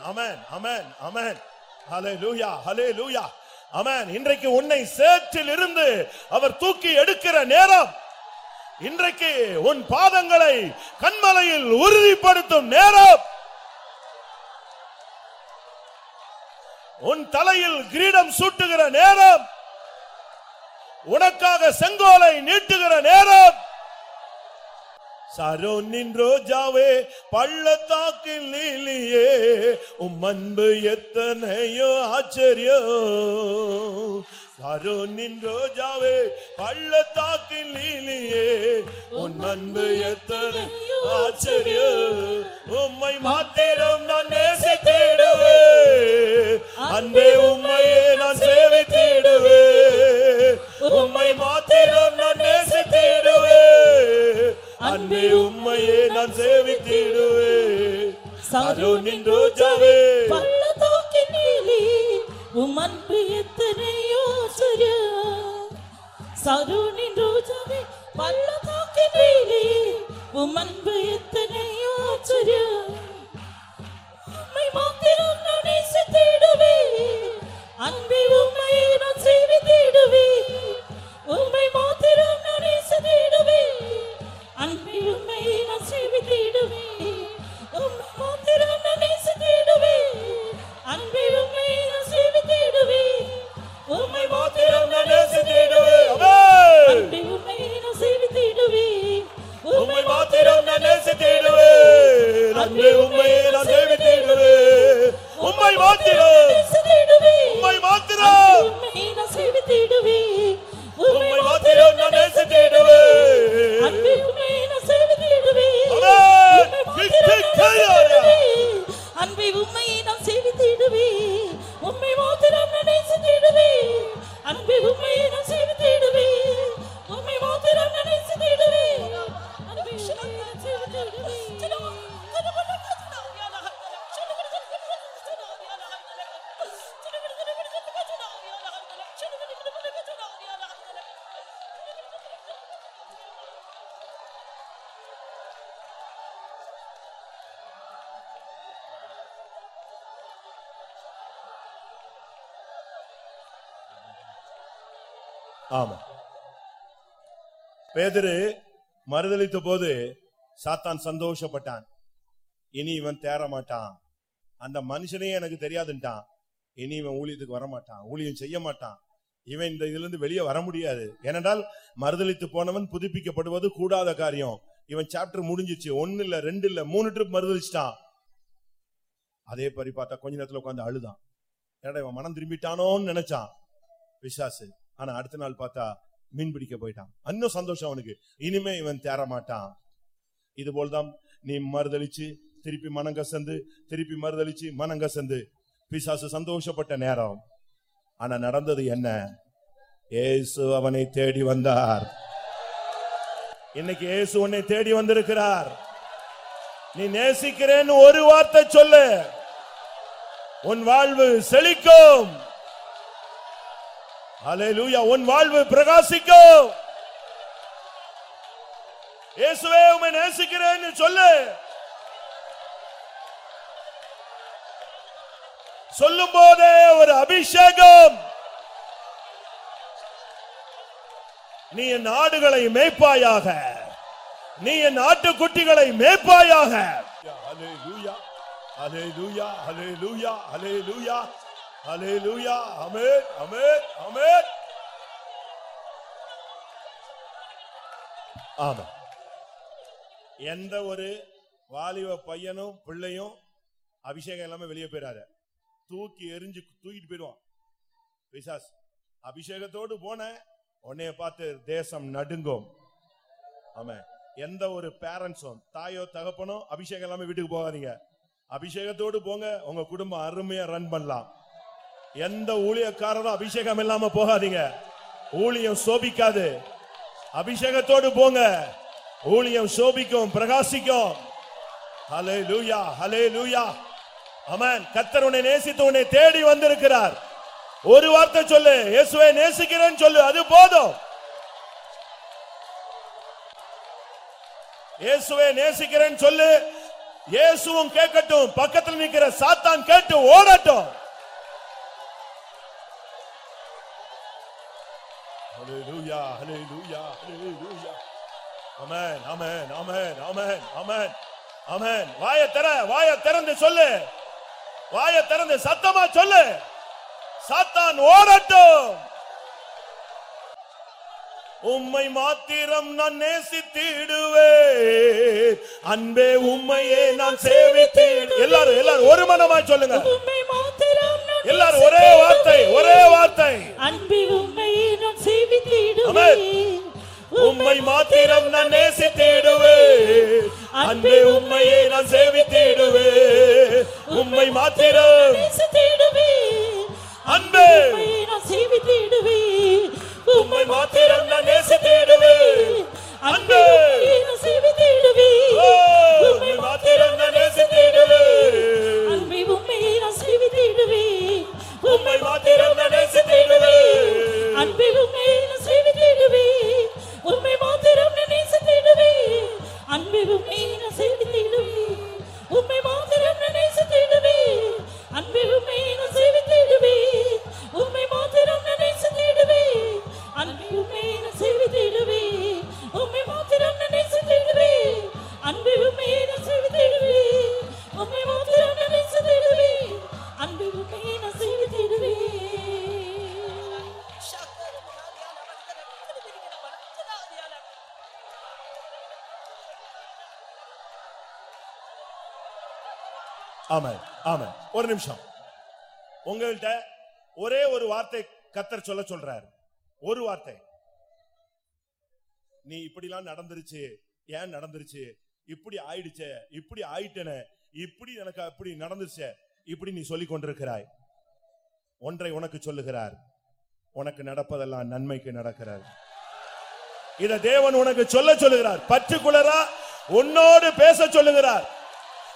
அமன் அமன் ஹலே லூயா ஹலே லூயா அமேன் இன்றைக்கு உன்னை சேற்றில் இருந்து அவர் தூக்கி எடுக்கிற நேரம். இன்றைக்கு உன் பாதங்களை கண்மலையில் உறுதிப்படுத்தும் நேரம். உன் தலையில் கிரீடம் சூட்டுகிற நேரம். உனக்காக செங்கோலை நீட்டுகிற நேரம். சரோனின் ரோஜாவே பள்ளத்தாக்கில் நீலியே உம் அன்பு எத்தனையோ ஆச்சரியம் சரோனின் ரோஜாவே பள்ளத்தாக்கில் நீலியே உன் அன்பு எத்தனை ஆச்சரியம் உம்மை மாத்திரம் நான் நேசித்திடுவேன் அன்பே உம்மையே நான் சேவித்திடுவேன் உம்மை மாத்திரம் நான் நேசித்திடுவேன் அன்பே உம்மையே நான் சேவித்திடுவேன் சரோனின் ரோஜாவே பள்ளத்தாக்கினிலே உம் அன்பு எத்தனையோ ஆச்சரியம். சரோனின் ரோஜாவே பள்ளத்தாக்கினிலே உம் அன்பு எத்தனையோ ஆச்சரியம். உம்மை மாத்திரம் நான் நேசித்திடுவேன். அன்பே உம்மையே பேதரு மறுதளித்த போது சாத்தான் சந்தோஷப்பட்டான். இனி இவன் தேற மாட்டான் அந்த மனுஷனே எனக்கு தெரியாதுன்ட்டான். இனி இவன் ஊழியத்துக்கு வர மாட்டான் ஊழியம் செய்ய மாட்டான். இவன் இந்த இதுல இருந்து வெளியே வர முடியாது. ஏனென்றால் மறுதளித்து போனவன் புதுப்பிக்கப்படுவது கூடாத காரியம். இவன் சாப்டர் முடிஞ்சிச்சு. ஒன்னு இல்ல ரெண்டு இல்ல மூணு ட்ரிப் மறுதளிச்சிட்டான். அதே மாதிரி பார்த்தா கொஞ்ச நேரத்துல உட்காந்து அழுதான். ஏடா இவன் மனம் திரும்பிட்டானோன்னு நினைச்சான். விசாசு. ஆனா அடுத்த நாள் பார்த்தா மீன் பிடிக்க போயிட்டான். இன்னும் சந்தோஷம் அவனுக்கு. இனிமே இவன் தேற மாட்டான் இது போல்தான் நீ மறுதளிச்சு திருப்பி மனம் கசந்து திருப்பி மறுதளிச்சு மனம் கசந்து. பிசாசு சந்தோஷப்பட்ட நேரம். ஆனா நடந்தது என்ன? ஏசு அவனை தேடி வந்தார். இன்னைக்கு இயேசு உன்னை தேடி வந்திருக்கிறார். நீ நேசிக்கிறேன்னு ஒரு வார்த்தை சொல்லு. உன் வாழ்வு செழிக்கும். அல்லேலூயா உன் வாழ்வு பிரகாசிக்கும். இயேசுவே உமை நேசிக்கிறேன்னு சொல்லு. சொல்லும் போதே ஒரு அபிஷேகம். நீ என் ஆடுகளை மேய்ப்பாயாக. நீ என் ஆட்டுக்குட்டிகளை மேய்ப்பாயாக. அலே லூயா அலே லூயா அலே லூயா அலே லூயா அல்லேலூயா ஆமென் ஆமென் ஆமென் ஆமா எந்த ஒரு வாலிப பையனும் பிள்ளையும் அபிஷேகம் இல்லாம வெளியே போயிடாத தூக்கி எரிஞ்சு தூக்கிட்டு போயிடுவான். பிசாஸ் அபிஷேகத்தோடு போன உன்னைய பார்த்து தேசம் நடுங்கும். ஆமா எந்த ஒரு பேரண்ட்ஸும் தாயோ தகப்பனோ அபிஷேகம் இல்லாம வீட்டுக்கு போகாதீங்க. அபிஷேகத்தோடு போங்க உங்க குடும்பம் அருமையா ரன் பண்ணலாம். எந்த ஊழியக்காரரும் அபிஷேகம் இல்லாம போகாதீங்க. ஊழியம் சோபிக்காது. அபிஷேகத்தோடு போங்க. ஊழியம் சோபிக்கும் பிரகாசிக்கும். ஹலே லூயா ஹலே லூயா அமன் கத்தர் உன்னை நேசித்து உன்னை தேடி வந்திருக்கிறார். ஒரு வார்த்தை சொல்லு. இயேசுவை நேசிக்கிறேன்னு சொல்லு. அது போதும். இயேசுவை நேசிக்கிறேன்னு சொல்லு. இயேசுவும் கேட்கட்டும். பக்கத்தில் நிற்கிற சாத்தான் கேட்டு ஓடட்டும். Hallelujah, hallelujah, hallelujah. Amen, amen, amen, amen, amen, amen. வாய திற வாய திறந்து சொல்லு. வாய திறந்து சத்தமா சொல்லு. சாத்தான் ஓடட்டும். உம்மை மாத்திரம் நான் நேசித்திடுவேன். அன்பே உம்மையே நான் சேவித்தேன். எல்லாரும் எல்லாரும் ஒரு மனமாய் சொல்லுங்க. உம்மை எல்லாரும் ஒரே வார்த்தை ஒரே வார்த்தை. அன்பி உம்மை நான் சேவித்திடுவேன். உம்மை மாத்திரம் நான் நேசித்திடுவேன் அன்பே உம்மையே நான் சேவித்திடுவேன் உம்மை மாத்திரம். அன்பே நான் சேவித்திடுவேன் உம்மை மாத்திரம் நான் நேசித்திடுவேன் அன்பே நான் சேவித்திடுவேன் உம்மை மாத்திரம் நான் நேசித்திடுவேன் உம்மை மாத்திரம் நான் நேசித்திடுவேன் அன்பி உம்மை நான் சேவித்திடுவேன் உம்மை மாத்திரம் நான் நேசித்திடுவேன் அன்பி உம்மை நான் சேவித்திடுவேன் உம்மை மாத்திரம் நான் நேசித்திடுவேன் அன்பி உம்மை ஆமா ஆமா ஒரு நிமிஷம். உங்கள்கிட்ட ஒரே ஒரு வார்த்தை கத்தர் சொல்ல சொல்றாரு. ஒரு வார்த்தை. நீ இப்படிலாம் நடந்துருச்சு ஏன் நடந்துருச்சு? இப்படி ஆயிடுச்சே இப்படி ஆயிட்டன இப்படி எனக்கு அப்படி நடந்துருச்சே இப்படி நீ சொல்லிக் கொண்டிருக்கிறாய். ஒன்றை உனக்கு சொல்லுகிறார். உனக்கு நடப்பதெல்லாம் நன்மைக்கு நடக்கிறார் இத தேவன் உனக்கு சொல்ல சொல்லுகிறார். பர்டிகுலரா உன்னோடு பேச சொல்லுகிறார்.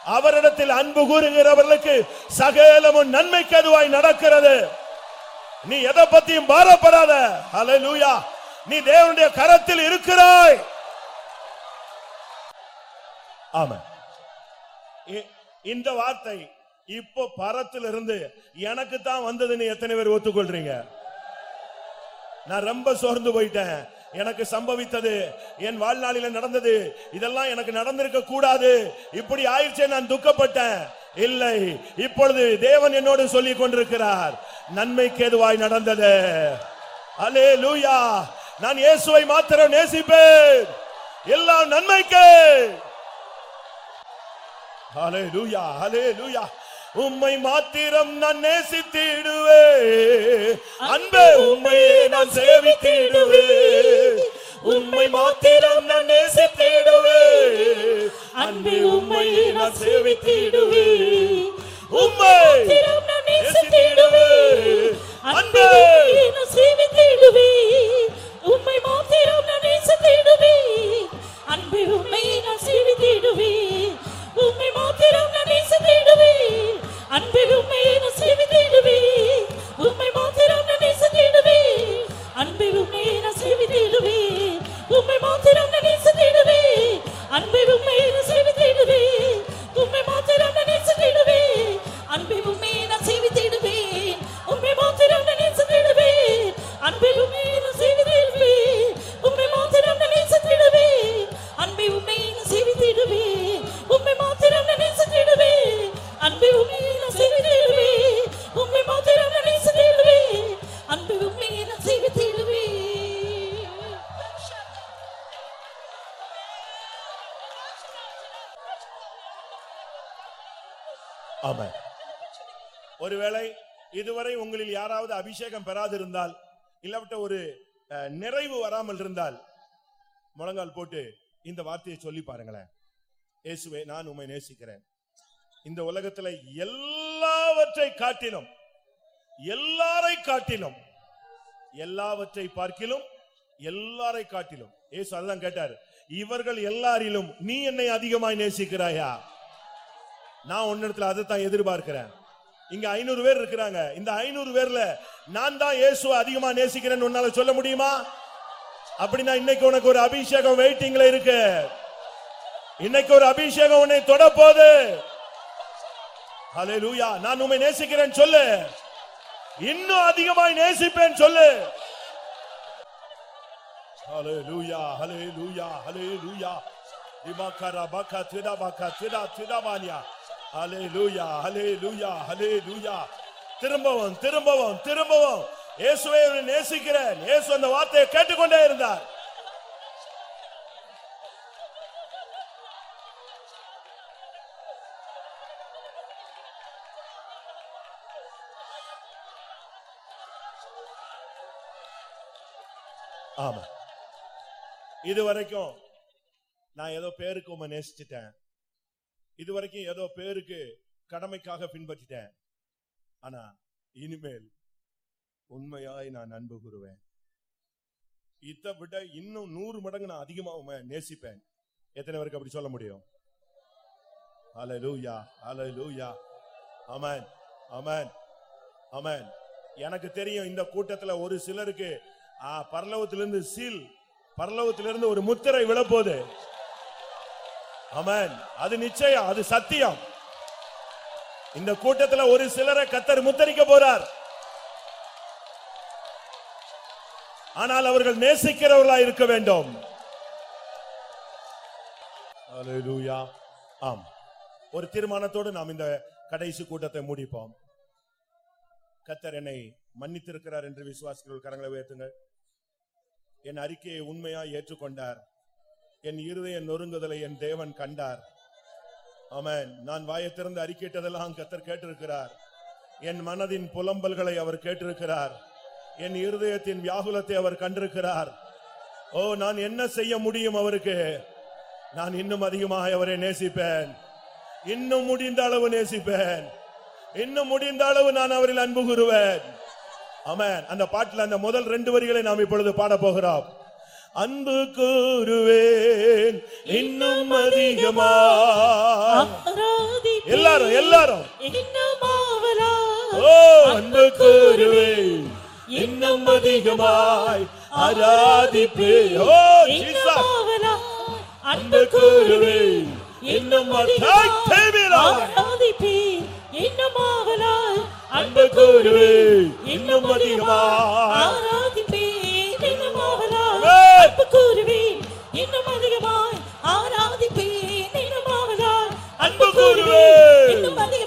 அவரிடத்தில் அன்பு கூறுகிறவர்களுக்கு சகலமும் நன்மைக்கு அதுவாய் நடக்கிறது. நீ எதை பத்தியும் பாரப்படாத. அலலூயா நீ தேவனுடைய கரத்தில் இருக்கிறாய். ஆமா இ- இந்த வார்த்தை இப்போ பரத்திலிருந்து எனக்கு தான் வந்ததுன்னு எத்தனை பேர் ஒத்துக்கொள்றீங்க? நான் ரொம்ப சோர்ந்து போயிட்டேன். எனக்கு சம்பவித்தது. என் வாழ்நாளில நடந்தது. இதெல்லாம் எனக்கு நடந்திருக்க கூடாது. இப்படி ஆயிடுச்சே நான் துக்கப்பட்டேன். இல்லை இப்பொழுது தேவன் என்னோடு சொல்லிக் கொண்டிருக்கிறார். நன்மைக்கு எதுவாய் நடந்தது. அலே லூயா நான் இயேசுவை மாத்திரம் நேசிப்பேன். எல்லாம் நன்மைக்கு. அலே லூயா அலே லூயா உம்மை மாத்திரம் நான் நேசித்திடுவே அன்பே உம்மையே நான் சேவித்திடுவே உம்மை மாத்திரம் நான் நேசித்திடுவே அன்பே உம்மையே நான் சேவித்திடுவே உம்மை நான் நேசித்திடுவே. அன்பே நான் சேவித்திடுவே. உம்மை மாத்திரம் நான் நேசித்திடுவே. அன்பே உம்மையே நான் சேவித்திடுவே. உம்மை மாத்திரம் நான் நேசித்திடுவே. அன்பே உம்மையே நான் சேவித்திடுவே. உம்மை மாத்திரம் நான் நேசித்திடுவே. அன்பே உம்மையே நான் சேவித்திடுவே. உம்மை மாத்திரம் நான் நேசித்திடுவே. அன்பே உம்மையே நான் இருந்தால் முழங்கால் போட்டு இந்த வார்த்தையை சொல்லி பாருங்களேன். இயேசுவே நான் உண்மை நேசிக்கிறேன். இந்த உலகத்துல எல்லாவற்றை காட்டிலும் எல்லாரை காட்டிலும் எல்லாவற்றை பார்க்கிலும் எல்லாரை காட்டிலும் ஏசு அதுதான் கேட்டார் இவர்கள் எல்லாரிலும் நீ என்னை அதிகமாய் நேசிக்கிறாயா? நான் உன்னிடத்துல அதைத்தான் எதிர்பார்க்கிறேன். இங்க ஐநூறு பேர் இருக்கிறாங்க. இந்த ஐநூறு பேர்ல நான் தான் இயேசுவை அதிகமா நேசிக்கிறேன்னு உன்னால சொல்ல முடியுமா? அப்படின்னா இன்னைக்கு உனக்கு ஒரு அபிஷேகம் வெயிட்டிங்ல இருக்கு. இன்னைக்கு ஒரு அபிஷேகம் உன்னை தொட அலே லா நான் உண்மை நேசிக்கிறேன் சொல்லு. இன்னும் அதிகமாய் நேசிப்பேன் சொல்லு. ஹalleluya ஹalleluya ஹalleluya இபக்கரா பக்கா திடா பக்கா திடா திடாபானியா லூயா ஹalleluya லூயா திரும்பவும் திரும்பவும் திரும்பவும். இயேசுவை நேசிக்கிறேன். இயேசு அந்த வார்த்தையை கேட்டுக்கொண்டே இருந்தார். ஆமா. இதுவரைக்கும் நான் ஏதோ பேருக்கு உண்மை நேசிச்சிட்டேன். இதுவரைக்கும் ஏதோ பேருக்கு கடமைக்காக பின்பற்றிட்டேன். ஆனா இனிமேல் உண்மையாய் நான் அன்பு கூறுவேன். இதை விட இன்னும் நூறு மடங்கு நான் அதிகமா நேசிப்பேன். எத்தனை பேருக்கு அப்படி சொல்ல முடியும்? ஹalleluya ஹalleluya அமன் அமன் அமன் எனக்கு தெரியும் இந்த கூட்டத்துல ஒரு சிலருக்கு பரலவத்திலிருந்து சீல் பரலவத்திலிருந்து ஒரு முத்திரை விழப்போகுது. அமன் அது நிச்சயம் அது சத்தியம். இந்த கூட்டத்துல ஒரு சிலரை கத்தர் முத்தரிக்க போறார். ஆனால் அவர்கள் நேசிக்கிறவர்களா இருக்க வேண்டும். ஆம். ஒரு தீர்மானத்தோடு நாம் இந்த கடைசி கூட்டத்தை முடிப்போம். கத்தர் என்னை மன்னித்திருக்கிறார் என்று விசுவாசிகள் கரங்களை உயர்த்துங்கள். என் அறிக்கையை உண்மையாய் ஏற்றுக்கொண்டார். என் இருதய நொறுங்குதலை என் தேவன் கண்டார். ஆமென். நான் வாயைத் திறந்து அறிக்கையிட்டதெல்லாம் கத்தர் கேட்டிருக்கிறார். என் மனதின் புலம்பல்களை அவர் கேட்டிருக்கிறார். என் இருதயத்தின் வியாகுலத்தை அவர் கண்டிருக்கிறார். ஓ நான் என்ன செய்ய முடியும் அவருக்கு? நான் இன்னும் அதிகமாக அவரை நேசிப்பேன். இன்னும் முடிந்த அளவு நேசிப்பேன். இன்னும் முடிந்த அளவு நான் அவரில் அன்பு கூறுவேன். ஆமென். அந்த பாட்டுல அந்த முதல் ரெண்டு வரிகளை நாம் இப்பொழுது பாட போகிறோம். அன்பு கூறுவேன் இன்னும் அதிகமா. எல்லாரும் எல்லாரும். ஓ அன்பு கூறுவேன். இன்னும் அதிகமாய் ஆராதிப்பே. ஓ இன்னும் ஜீசஸ். அன்பு கூறுவேன் இன்னும் அதிகமாய் ஆராதிப்பேன். இன்னும் ஆவலா. அன்பு கூறுவேன் இன்னும் அதிகமாய் ஆராதிப்பேன். அன்பு கூறுவேன் இன்னும் அதிகமாய் ஆராதிப்பேன் இன்னும் ஆவலாய் அன்பு கூறுவேன் இன்னும் அதிகமாய்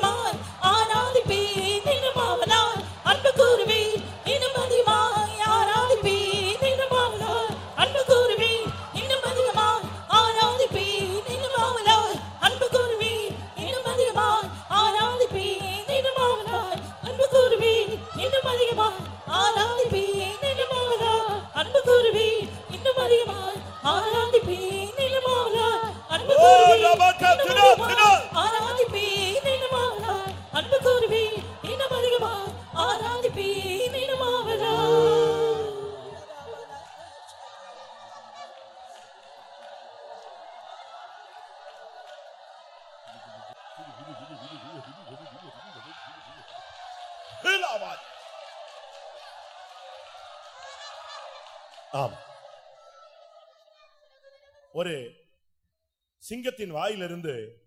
சிங்கத்தின் வாயிலிருந்து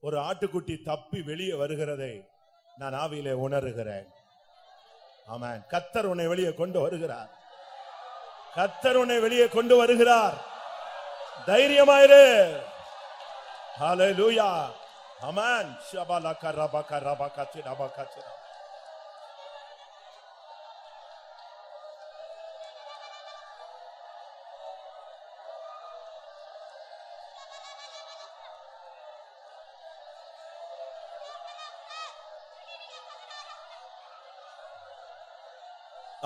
ஒரு ஆட்டுக்குட்டி தப்பி வெளியே வருகிறதை நான் ஆவியிலே உணர்கிறேன். ஆமென். கத்தர் உன்னை வெளியே கொண்டு வருகிறார். கத்தர் உன்னை வெளியே கொண்டு வருகிறார். தைரியமாயிரு. ஹalleluya ஆமென். ஷபலக ரபக ரபக திரபக திர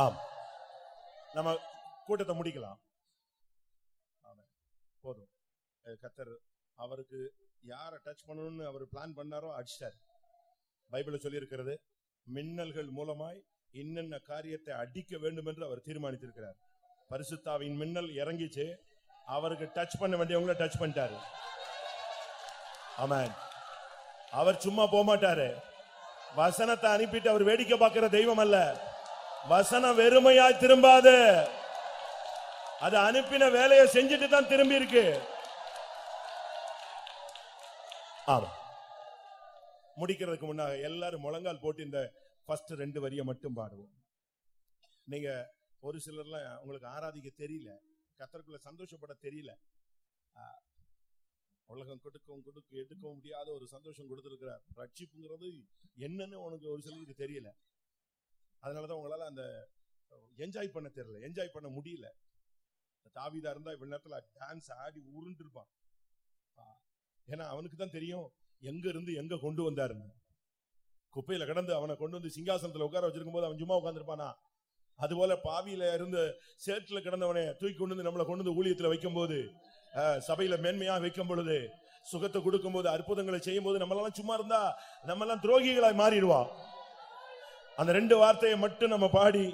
ஆம். நம்ம கூட்டத்தை முடிக்கலாம். போதும். கத்தர் அவருக்கு யாரை டச் பண்ணணும்னு அவர் பிளான் பண்ணாரோ அடிச்சிட்டார். பைபிள்ல சொல்லியிருக்கிறது மின்னல்கள் மூலமாய் இன்னென்ன காரியத்தை அடிக்க வேண்டும் என்று அவர் தீர்மானித்திருக்கிறார். பரிசுத்தாவின் மின்னல் இறங்கிச்சு. அவருக்கு டச் பண்ண வேண்டியவங்கள டச் பண்ணிட்டாரு. ஆமென். அவர் சும்மா போக மாட்டாரு வசனத்தை அனுப்பிட்டு அவர் வேடிக்கை பார்க்கிற தெய்வம் அல்ல. வசனம் வெறுமையா திரும்பாது. அது அனுப்பின வேலையை செஞ்சுட்டு தான் திரும்பி இருக்கு ஆமா முடிக்கிறதுக்கு முன்னாக எல்லாரும் முழங்கால் போட்டு இந்த ஃபர்ஸ்ட் ரெண்டு வரியை மட்டும் பாடுவோம். நீங்க ஒரு சிலர்லாம் உங்களுக்கு ஆராதிக்க தெரியல. கத்தருக்குள்ள சந்தோஷப்பட தெரியல. உலகம் கொடுக்கவும் கொடுக்க எடுக்கவும் முடியாத ஒரு சந்தோஷம் கொடுத்துருக்கிறார். ரட்சிப்புங்கிறது என்னன்னு உனக்கு ஒரு சிலருக்கு தெரியல. அதனாலதான் உங்களால அந்த என்ஜாய் பண்ண தெரியல. என்ஜாய் பண்ண முடியல. தாவிதா இருந்தா இவ்வளவு நேரத்துல டான்ஸ் ஆடி உருண்டிருப்பான். இருப்பான் ஏன்னா அவனுக்கு தான் தெரியும் எங்க இருந்து எங்க கொண்டு வந்தாருன்னு. குப்பையில கிடந்து அவனை கொண்டு வந்து சிங்காசனத்துல உட்கார வச்சிருக்கும் போது அவன் சும்மா உட்காந்துருப்பானா அதுபோல பாவியில இருந்து சேற்றுல கிடந்தவனை தூக்கி கொண்டு வந்து நம்மளை கொண்டு வந்து ஊழியத்துல வைக்கும் போது சபையில மேன்மையா வைக்கும் பொழுது சுகத்தை கொடுக்கும் போது அற்புதங்களை செய்யும் போது நம்மளெல்லாம் சும்மா இருந்தா நம்ம எல்லாம் துரோகிகளாய் மாறிடுவான். அந்த ரெண்டு வார்த்தையை மட்டும் நம்ம பாடி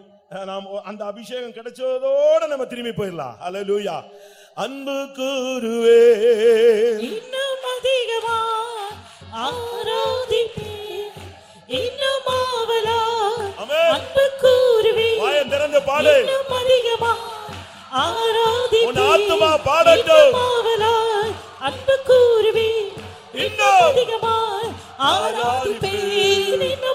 நாம் அந்த அபிஷேகம் கிடைச்சதோட நம்ம திரும்பி போயிடலாம். அல்லேலூயா அன்பு கூறுவே இன்னும் அதிகமா ஆராதிப்பேன் இன்னும் ஆவலா. அன்பு கூறுவேன் வாயை திறந்து பாடு. இன்னும் அதிகமா ஆராதிப்பேன் உன் ஆத்துமா பாடட்டும். அன்பு கூறுவேன் இன்னும் அதிகமாய் ஆராதிப்பேன் இன்னும்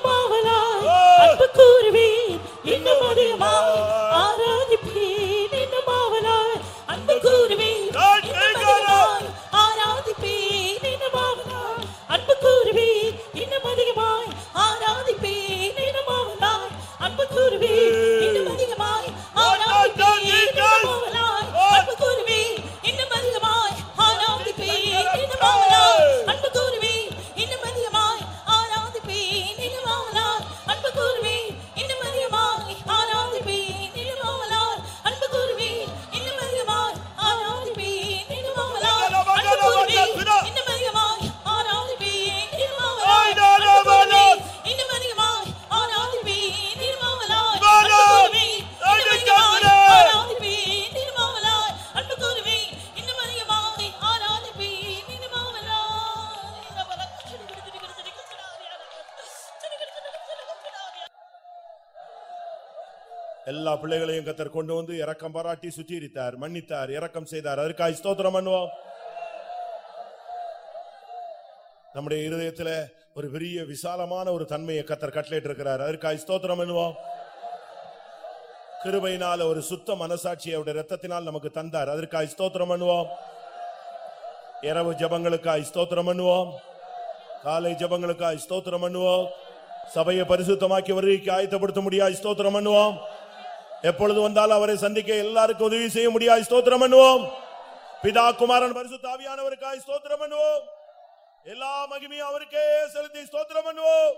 கத்தர் கொண்டு வந்து இறக்கம் பாராட்டி சுத்திரித்தார் மன்னித்தார் இறக்கம் செய்தார். அதற்காக ஸ்தோத்திரம் பண்ணுவோம். நம்முடைய இருதயத்துல ஒரு பெரிய விசாலமான ஒரு தன்மையை கத்தர் கட்டளையிட்டு இருக்கிறார் அதற்காக ஸ்தோத்திரம் பண்ணுவோம். கிருபையினால ஒரு சுத்த மனசாட்சியை அவருடைய ரத்தத்தினால் நமக்கு தந்தார். அதற்காக ஸ்தோத்திரம் பண்ணுவோம். இரவு ஜபங்களுக்காய் ஸ்தோத்திரம் பண்ணுவோம். காலை ஜபங்களுக்காய் ஸ்தோத்திரம் பண்ணுவோம். சபையை பரிசுத்தமாக்கி வருகைக்கு ஆயத்தப்படுத்த முடியாது ஸ்தோத்திரம் பண்ணுவோம். எப்பொழுது வந்தாலும் அவரை சந்திக்க எல்லாருக்கும் உதவி செய்ய முடியாது. ஸ்தோத்திரம் பண்ணுவோம். பிதா குமாரன் பரிசு ஆவியானவருக்காய் ஸ்தோத்திரம் பண்ணுவோம். எல்லா மகிமையும் அவருக்கே செலுத்தி ஸ்தோத்திரம் பண்ணுவோம்.